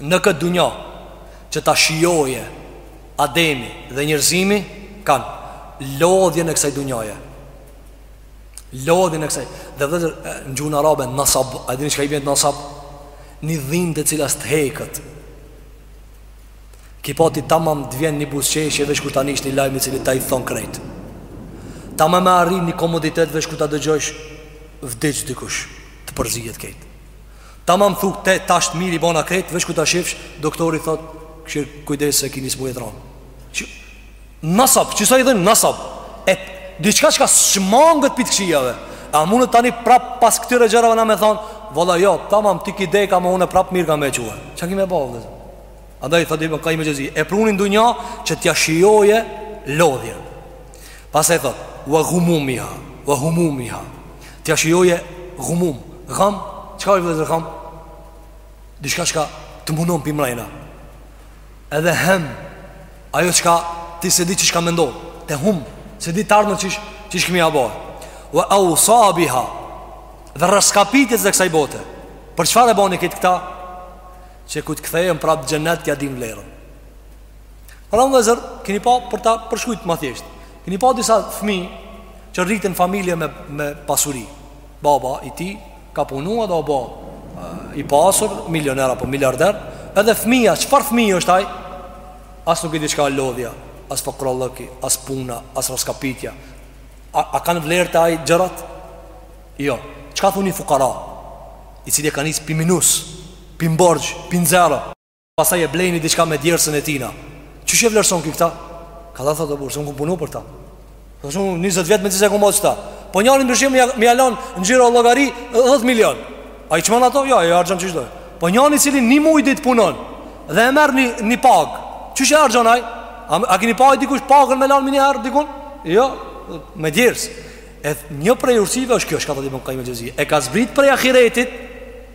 Speaker 1: në këtë dunja që ta shijojë Ademi dhe njerëzimi kanë lodhjen e kësaj dunjaje. Lodhjen e kësaj. Dhe vetë në gjuhën arabe nasab, a dini çka i bie nasab? Një dhimbë të cilës të hekët. Ki pa ti tamam të vjen një buzëqeshje veç kur ta nish një lajm i cili ta idhton krejt. Tamam e arrin një komoditet veç kur ta dëgjosh vdiq dikush të përzihet krejt. Tamam thu qe tasht mir i bona krejt veç kur ta shifsh doktori thot kshir kujdes se ki ni smujë t'randë. Qe nasab, qësaj i thojnë nasab. E diçka çka shmangët prej t'kqijave. A mundet tani prap pas këtyre gjërave na me thon, valla jo, tamam ti ki dekë ama unë prap mirë kam me e çu. Çka ki me ba vllezër? Andaj thotë Ibn Qayyim al-Juzeyy, e pruni n'dunja që t'ja shijoje lodhjen. Pastaj thotë, "Wa ghumumiha, wa humumiha." T'ja shijoje ghumum, gham, çka është vëllazër gham? Diçka çka të mundon pi mrena. Edhe hem, ajo çka ti s'e di çka mendon, të humb, s'e di të ardhmen qysh, qysh kemi me bo. Wa awsabiha. Dhe rraskapitjet e kësaj bote. Për çfarë e bani këtë këta? Që kur t'kthehen prap n'xhenet ja din vlerën. Pra vëllezër, keni pa për ta përshkujt më thjesht. Keni pa disa fëmi që rriten n'familje me, me pasuri. Baba i tij ka punu dhe o bo i pasur, milioner apo miliarder, edhe fëmija, çfarë fëmi është ai? As nuk e di çka lodhja, as fukarallëki, as puna, as rraskapitja. A, a kanë vlerë te ai gjërat? Jo. Çka thuni fukara? I cili e ka nis pi minus? Pi n'borxh, pi n'zero. Pastaj e blen ni diçka me djersën e tina. Qysh e vlerëson ky këta? Ka dha thotë burrë, unë kom punu për ta. Po shumë 20 vjet me disa ku mos ta. Po njëri n'trashëgim i ja lon në xhiro llogari 10 milion. A i çmon ato? Jo, e harxhon qysh do. Po njëri i cili një muaj ditë punon dhe e merr një një pagë. Qysh e harxhon ai? A, a keni pa dikush pagën me lan më një herë dikun? Jo, me djers. E një prej urtësive është kjo, çka thotë Ibn Qayyim Juzeyy. E ka zbrit prej ahiretit,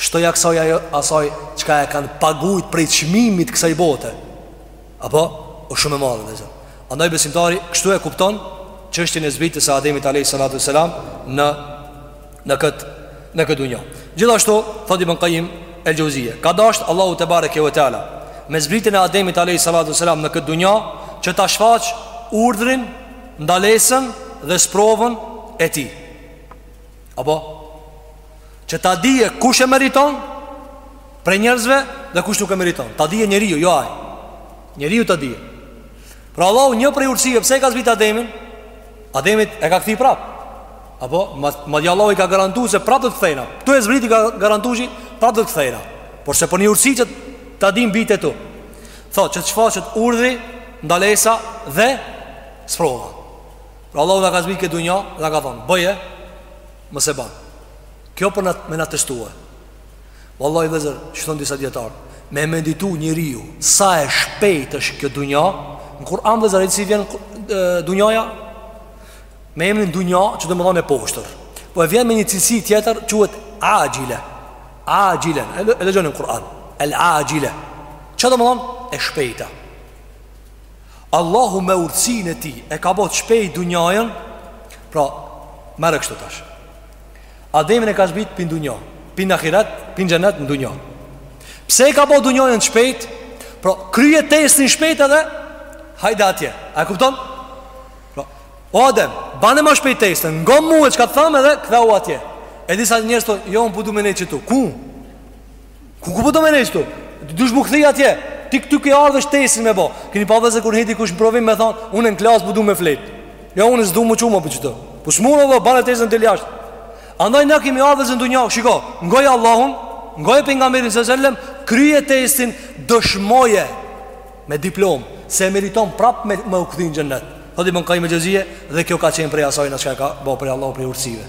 Speaker 1: Shto ja kësaj ajo asaj çka e kanë pagujt prej çmimit kësaj bote. Apo është shumë e madhe vëllezër. Andaj besimtari kështu e kupton çështjen e zbritjes së Ademit alayhis salatu selam në në kët në këtë dunja. Gjithashtu thotë Ibn Qayyim el-Juzeyy, ka dashur Allahu tebareke ve teala me zbritjen e Ademit alayhis salatu selam në këtë dunja që ta shfaq urdhrin, ndalesën dhe sprovën e tij. Apo Që ta dije kush e meriton Prej njerëzve dhe kush nuk e meriton Ta dije njeriu, jo aj Njeriu ta dije Pra Allahu një prej urtësive, pse e ka zbrit Ademin Ademit e ka kthy prap Apo, ma, madje Allahu i ka garantu se prap do të kthejna Tu e zbrit i ka garantu që prap do të kthejna Por se për një urtësi që ta din bijtë e tu Tho, që të shfaqet urdhri, ndalesa dhe sprova Pra Allahu na ka zbrit n'këtë dunja dhe na ka thonë, bëje, mos e ban. Kjo për ne, me na testue. Wallahi vëllezër, siç thonë disa dijetarë, me meditu njeriu, sa e shpejtë është kjo dunja, në Kur'an vëllezër, e s'i vjen dunjaja, me emrin dunja, që domethonë e poshtër. Po e vjen me një cilësi tjetër, quhet axhile, axhile, e lexhoni në Kur'an, el axhile, që domethonë e shpejta. Allahu me urtësinë e tij E ka bo t'shpejtë dunjajën Pra, merre kështu tash Ademin e ka zbrit pi n'dunja Pi n'ahiret, pi n'xhenet në dunja Pse e ka bo dunjajën të shpejtë Pra, kryeje testin shpejt edhe Hajde atje, a e kupton? Pra, o Adem, bane ma shpejt testin Ngo mue çka të tham edhe kthehu atje E disa njerëz thonë, jo, po du me nejt qëtu Ku? Ku ku po do me nejtë këtu? Duhesh m'u kthy atje Ti këtu ke ardhë veç testin me bo Keni pa vllezër kur hin dikush në provim me thonë Unë në klasë po du me flejt Jo unë s'du m'u çu ma prej qëtu Po s'mun, e ban testin del jashtë Andaj na kemi ardhë vllezër n'dunja Shiko, ngoje Allahun Ngoje Pejgamberin alejhi selam Kryeje testin dëshmoje Me diplomë Se e meriton prap me, me u kthy në xhennet Thot Ibn Kajim el Xhevzije Dhe kjo ka qenë prej asaj çka ka bo prej Allahut prej urtësive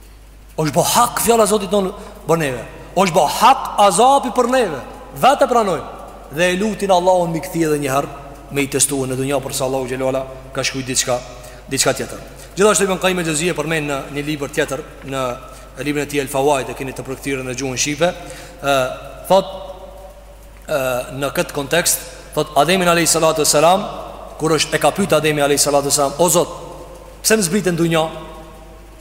Speaker 1: Osht bo hak fjala e Zotit tonë për neve Osht bo hak azabi për neve Vetë e pranojnë Dhe e lutin Allahun m'i kthy edhe njëherë Me i testu në dunja për sa Allahu xhele ve ala Ka shkru diçka, diçka tjetër Gjithashtu Ibn Kajim el Xhevzije përmend në një libër tjetër Në librin e tij El Fevaid Dhe e keni të përkthyer në gjuhën Shqipe e, Thot e, Në këtë kontekst Thot Ademin a.s. Kur është e ka pyt Ademi a.s. O Zot, pse më zbrite në dunja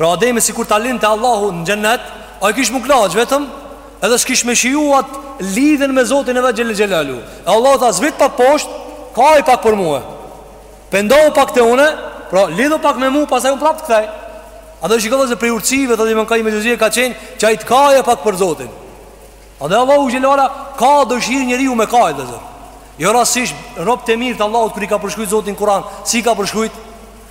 Speaker 1: Pra Ademi sikur ta linte Allahu në xhennet Ai kish m'u knaq vetëm Edhe s'kish me shiju at lidhjen me Zotin e vet xhele xhelaluhu E Allahu tha zbrit pak poshtë Kaj pak për mue Pendohu pak te unë Pra lidhu pak me mu pasaj unë prap të kthej Andaj shiko vllezër prej urtësive Thot Ibn Kajim el Xhevzije ka qenë Që ai të kajë pak për Zotin Andaj Allahu xhele ve ala Ka dëshirë njeriu me ka vllezër Jo rastësisht robt e mirë të Allahut Kur i ka përshkru Zoti n'Kuran Si i ka përshkru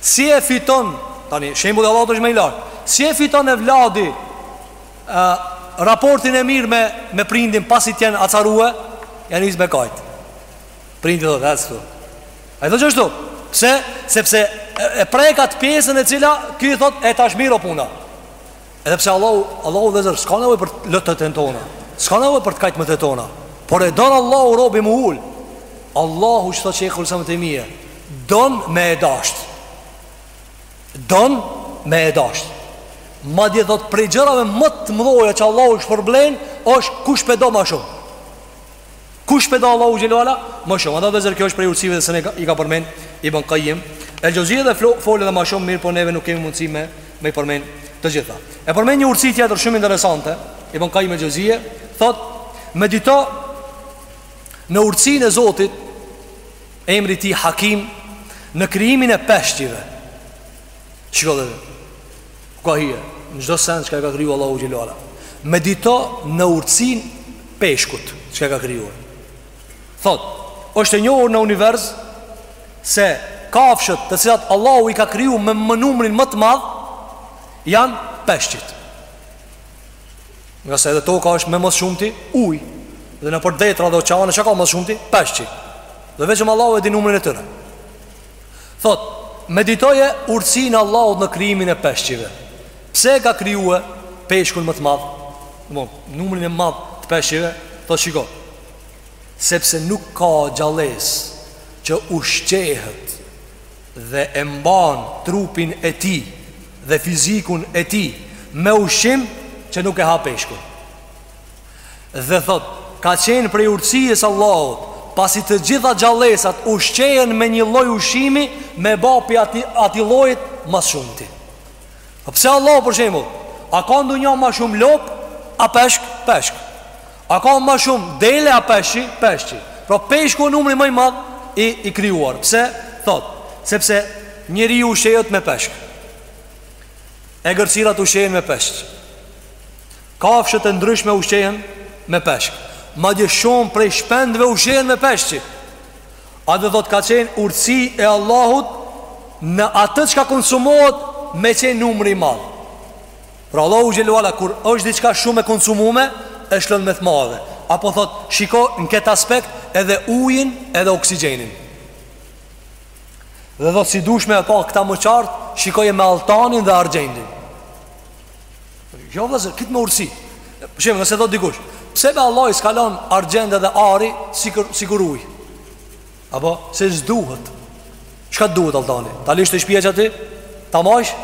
Speaker 1: Si e fiton Tani, shembulli i Allahut është më i lartë Si e fiton evladi e, Raportin e mirë me, me prindin Pasi t'jenë acarue Ja nis me kajt Prindi thot e, Ai thot qështu Pse, sepse e, e prek at pjesën e cila Ky i thot e tash maroi puna Edhe pse Allahu, Allahu vllezër, s'ka nevojë për t'lotët tona S'ka nevojë për të kajtmet tona Por e don Allahu robi m'u ul Allahu që thot që e khullësa më të mije Don me e dasht Don me e dasht Madje thot prej gjërave më të mdhaja që Allahu shpërblen është kush pe do ma shumë Kush pe do Allahu xhele ve ala ma shumë. Andaj vllezër kjo është prej urtësive e, se i ka përmend Ibn Kajim el Xhevzije edhe flo fol edhe më shumë, mirëpo neve nuk kemi mundësi me me i përmend të gjitha. E përmend një urtësi tjetër shumë interesante, Ibn Kajim el Xhevzije thot medito në urtësinë e Zotit emri i tij Hakim në krijimin e peshqve. Shiko, ku ka hije Në çdo send çka ka kriju Allahu xhelle ala Medito në urtësinë peshkut Çka e ka kriju Thot është e njohur në univers Se kafshët të cilat Allahu i ka kriju me më numrin më të madh Janë peshqit Ngase edhe toka është me më s'shumti ujë Dhe nëpër detra dhe oqeana çka ka më s'shumti peshqi Dhe veçëm Allahu e di numrin e tyre Thotë, Meditoje urtësinë e Allahut në krijimin e peshqive. Pse e ka krijue peshkun më të madh? Numrin e madh të peshqive, thotë shiko. Sepse nuk ka gjallesë që ushqehet dhe e mban trupin e tij dhe fizikun e tij me ushqim që nuk e ha peshkun. Dhe thot, ka qenë prej urtësisë së Allahut, pasi të gjitha gjallesat ushqehen me një lloj ushqimi me ba prej atij, atij llojit ma s'shumti. Po pse Allahu për shembull, a ka n'dunja ma shumë lopë a peshk, peshk. A ka ma shumë dele a peshqi, peshqi. Pra peshku është numri më i madh i krijuar. Pse? Thot, sepse njeriu ushqehet me peshk. Egërsirat ushqehen me peshq. Kafshët e ndryshme ushqehen me peshk Madje shumë prej shpendëve ushqehen me peshqi A dhe thot ka qenë urtësi e Allahut Në atë çka konsumohet me qenë numri i madh Pra Allahu xhelle ala kur është diçka shumë e konsumume E shlon me t'madhe Apo thot shiko në këtë aspekt edhe ujin edhe oksigjenin Dhe thot nëse dush me e pa këta më qartë Shikoje me alltanin dhe argjendin Jo vllezër, këtë me urtësi Për shembull, nëse thot dikush Pse be Allahu s'ka lanë argjend dhe ari Sikur, sikur uj Apo, se s'duhet Çka të duhet alltani? Ta lish te shpia qaty? Ta majsh?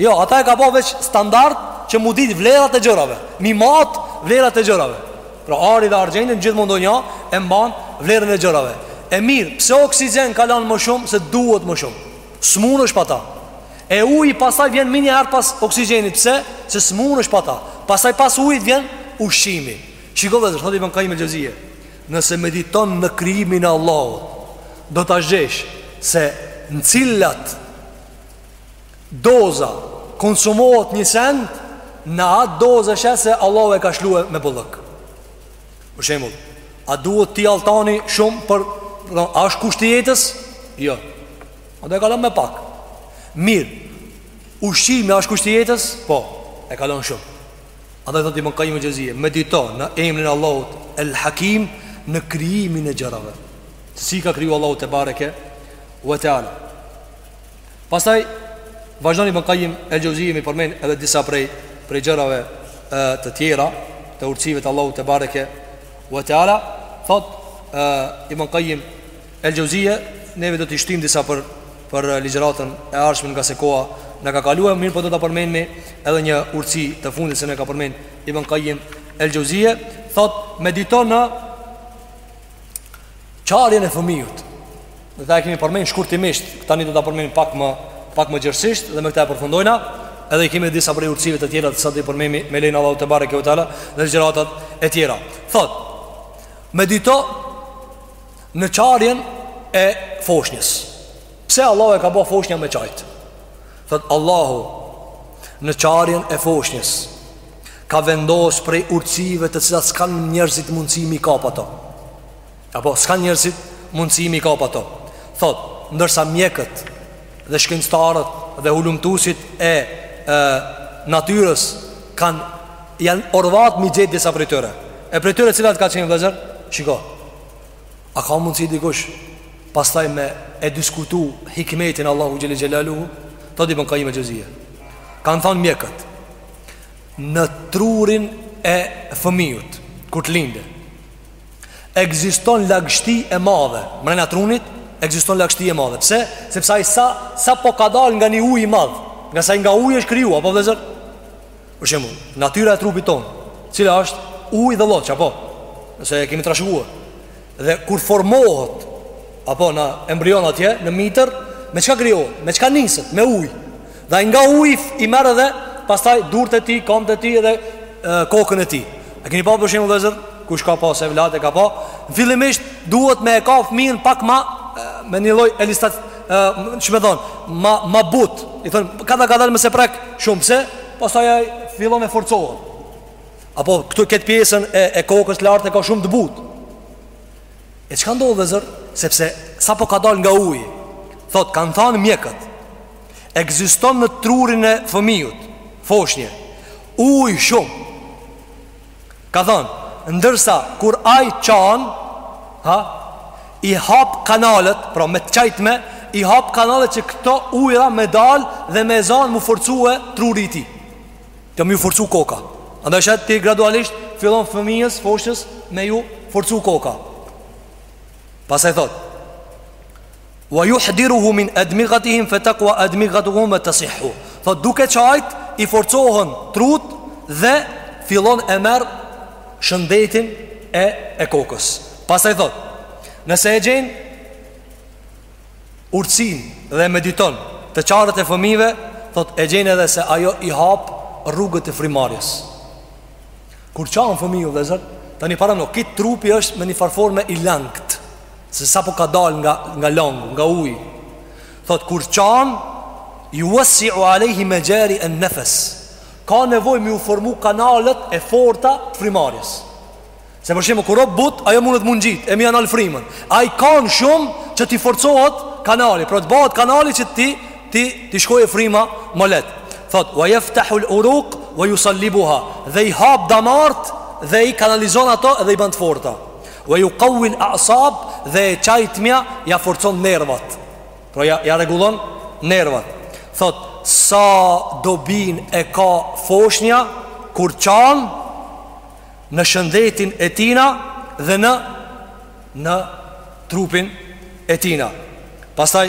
Speaker 1: Jo, ata e ka bo veç standard Që m'u ditë vlerat e gjërave M'i mat vlerat e gjërave Pra ari dhe argjendin gjithmonë n'dunja E mban vlerën e gjërave E mirë, pse oksigjen ka lanë më shumë Se duhet më shumë S'munesh pa ta E uji pastaj vjen menjëherë pas oksigjenit, pse? Se s'munesh pa ta. Pastaj pas ujit vjen ushqimi. Shiko vëllazër, thotë Ibn Qayyim el-Xheuzije, nëse mediton në krijimin e Allahut, do ta gjesh se në cilat doza konsumohet një send, në atë dozë e sheh se Allahu e ka shlue me bollëk. Për shembull, a duhet ty alltani shumë për a është kusht i jetës? Jo. A do e kalon me pak Mirë Ushqimi është kusht i jetës Po E kalon shumë Andaj thot Ibn Kajim El Xheuzije Medito në emrin Allahut El Hakim Në krijimin e gjërave Se si ka kriju Allahu tebareke Ue teala Pastaj Vazhdon Ibn Kajim El Xheuzije Mi përmen edhe disa prej Prej gjërave e, të tjera Të urtsive të Allahut tebareke Ue teala Thot e, Ibn Kajim El Xheuzije, neve do t'i shtijmë disa për për ligjëratën e ardhshme ngase koha na ka kaluar, mirëpo do ta përmendmi edhe një urtësi të fundit se ne ka përmend Ibn Kajim El Xheuzije, thotë medito në qarjen e fëmijut. Dhe këta e kemi përmend shkurtimisht, tani do ta përmend pak më pak më gjerësisht dhe me këtë e përfundojna. Edhe i kemi disa prej urtësive të tjera të cilat do i përmenmi me lejen Allahut tebareke ue teala në ligjëratat e tjera. Thot, medito në qarjen e foshnjës. Pse Allahu e ka ba foshnjën me qajt? Thot Allahu në qarjen e foshnjës ka vendos prej urtësive të cilat s'kan njerëzit mundësi mi kap ato. Apo s'kan njerëzit mundësi mi kap ato. Thot, ndërsa mjekët dhe shkencëtarët dhe hulumtuesit e, e natyrës kanë janë orvat mi gjetë disa prej tyre. E prej tyre cilat ka qenë vllezër? Shiko, A ka mundësi dikush pastaj me e diskutu hikmetin Allahut Xhel-le Xhelaluhu Thot Ibn Kajim El Xheuzije Kanë thonë mjekët Në trurin e fëmijut Kur të lindje Ekziston lagështi e madhe Mrena trunit Ekziston lagështi e madhe Pse? Sepse sa, sapo ka dal nga një uj i madh Ngase ai nga uji është kriju Apo vllezër Për shembull, natyra e trupit tonë, e cila është ujë dhe lloç, apo ne se e kemi trashëguar. Dhe kur formohet apo në embrion atje, në mitër, me çka krijohet? Me çka niset? Me ujë. Dhe ai nga uji i merr edhe pastaj durt e tij, këmbët e tij dhe kokën e tij. E kemi pa për shembull vllezër, kush ka pa evlad e ka pa, fillimisht duhet me e ka fëmijën pak ma me një lloj elistat qysh me thanë, ma, ma but I thonë, kur ta ka dalë mos e prek shumë Pse, pastaj ai fillon e forcohet Apo këtu këtë pjesën e, e kokës lartë e ka shumë të but E çka ndodh vllezër Sepse sapo ka dalë nga uji Thot, kanë thanë mjekët Ekziston në trurin e fëmijut Foshnje Ujë shumë Ka thonë, ndërsa kur ai qan, ha, i hap kanalet, pra me të qajt me i hap kanalet që këto ujra me dal dhe me zanë mu forcue truri i tij. Me ju forcu koka. Andaj shetë ti gradualisht fillon fëmijës, foshnjës me ju forcu koka. Pastaj thotë, Wa yuhdiruhu min admighatihim fataqwa admighatuhum wa tasihhu. Thot duke çajt i forcohen trut dhe fillon e merr shëndetin e e kokës. Pastaj thot, nëse e gjen urtësin dhe mediton të qarët e fëmijëve, thot e gjen edhe se ajo i hap rrugët e frymarrjes. Kur qan fëmiju vllezër Tani paramno, ky trupi është me njëfarë forme i langët Se sapo ka dal nga, nga langu, nga uj Thot, kur qan Yuwassi'u alayhi majari an-nafas Ka nevoj me iu formu kanalet e forta të frymarrjes Se për shembull, kur o but, ajo mundet me u ngjitë E me ia nal frymën Ai kan shumë që t'i forcohet kanali Pra të bëhet kanali që t'i T'i t'i shkojë fryma ma let. Thot wa yaftahu al-uruq wa yusallibuha, dhe i hap damart dhe i kanalizon ato dhe i bën të forta. Wa yuqawwi al-a'sab, dhe e çajtmja ja forcon nervat. Pra ja ja rregullon nervat. Thot sa dobin e ka foshnja kur çan në shëndetin e tijna dhe në në trupin e tijna. Pastaj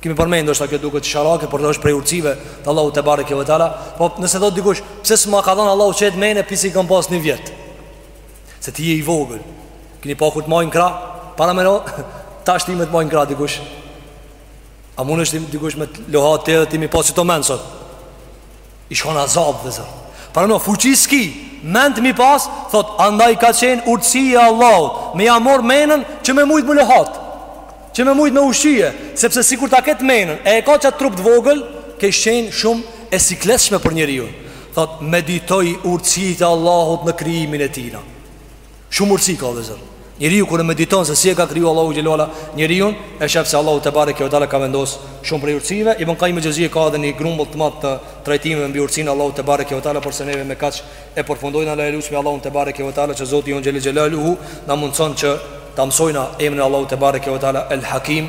Speaker 1: Kemi përmendë, ndoshta kjo duket qesharake, por është prej urtësive të Allahut tebareke ve teala. Po nëse thot dikush, pse s'ma ka dhënë Allahu çet mene pi si kam pas një vjet. Se ti je i vogël. Keni pa kur të majnë krah, parameno tash ty me të majt krah dikush. A mund është dikush me luhat ty edhe ti me i pas qito men sot Ish kon azab vllezër Paramno fuqi s'ki Mend me i pas Thot andaj ka qenë urtësi e Allahut Me ja mor menën që me mujt me luhat Që me mujt me ushqie Sepse sikur ta ketë menën E e ka qatë trup të vogël Kish qenë shumë e sikletshme për njeriun Thot meditoj urtësitë e Allahut në krijimin e tijna Shumë urtësi ka vllezër Njeriu kur e mediton se si e ka kriju Allahu xhel-le ve ala Njeriun e shef se Allahu tebareke ve teala ka vendos Shumë prej urtësive Ibn Kajim Xhevzije ka dhe një grumbull të madh të trajtimeve Mbi urtësinë e Allahut tebareke ve teala Por se neve me kaq e përfundojna la e lusmi Allahun tebareke ve teala Që zoti jonë xhel-le xhelaluhu Na mundëson që ta mësojna emrin e Allahut tebareke ve teala El Hakim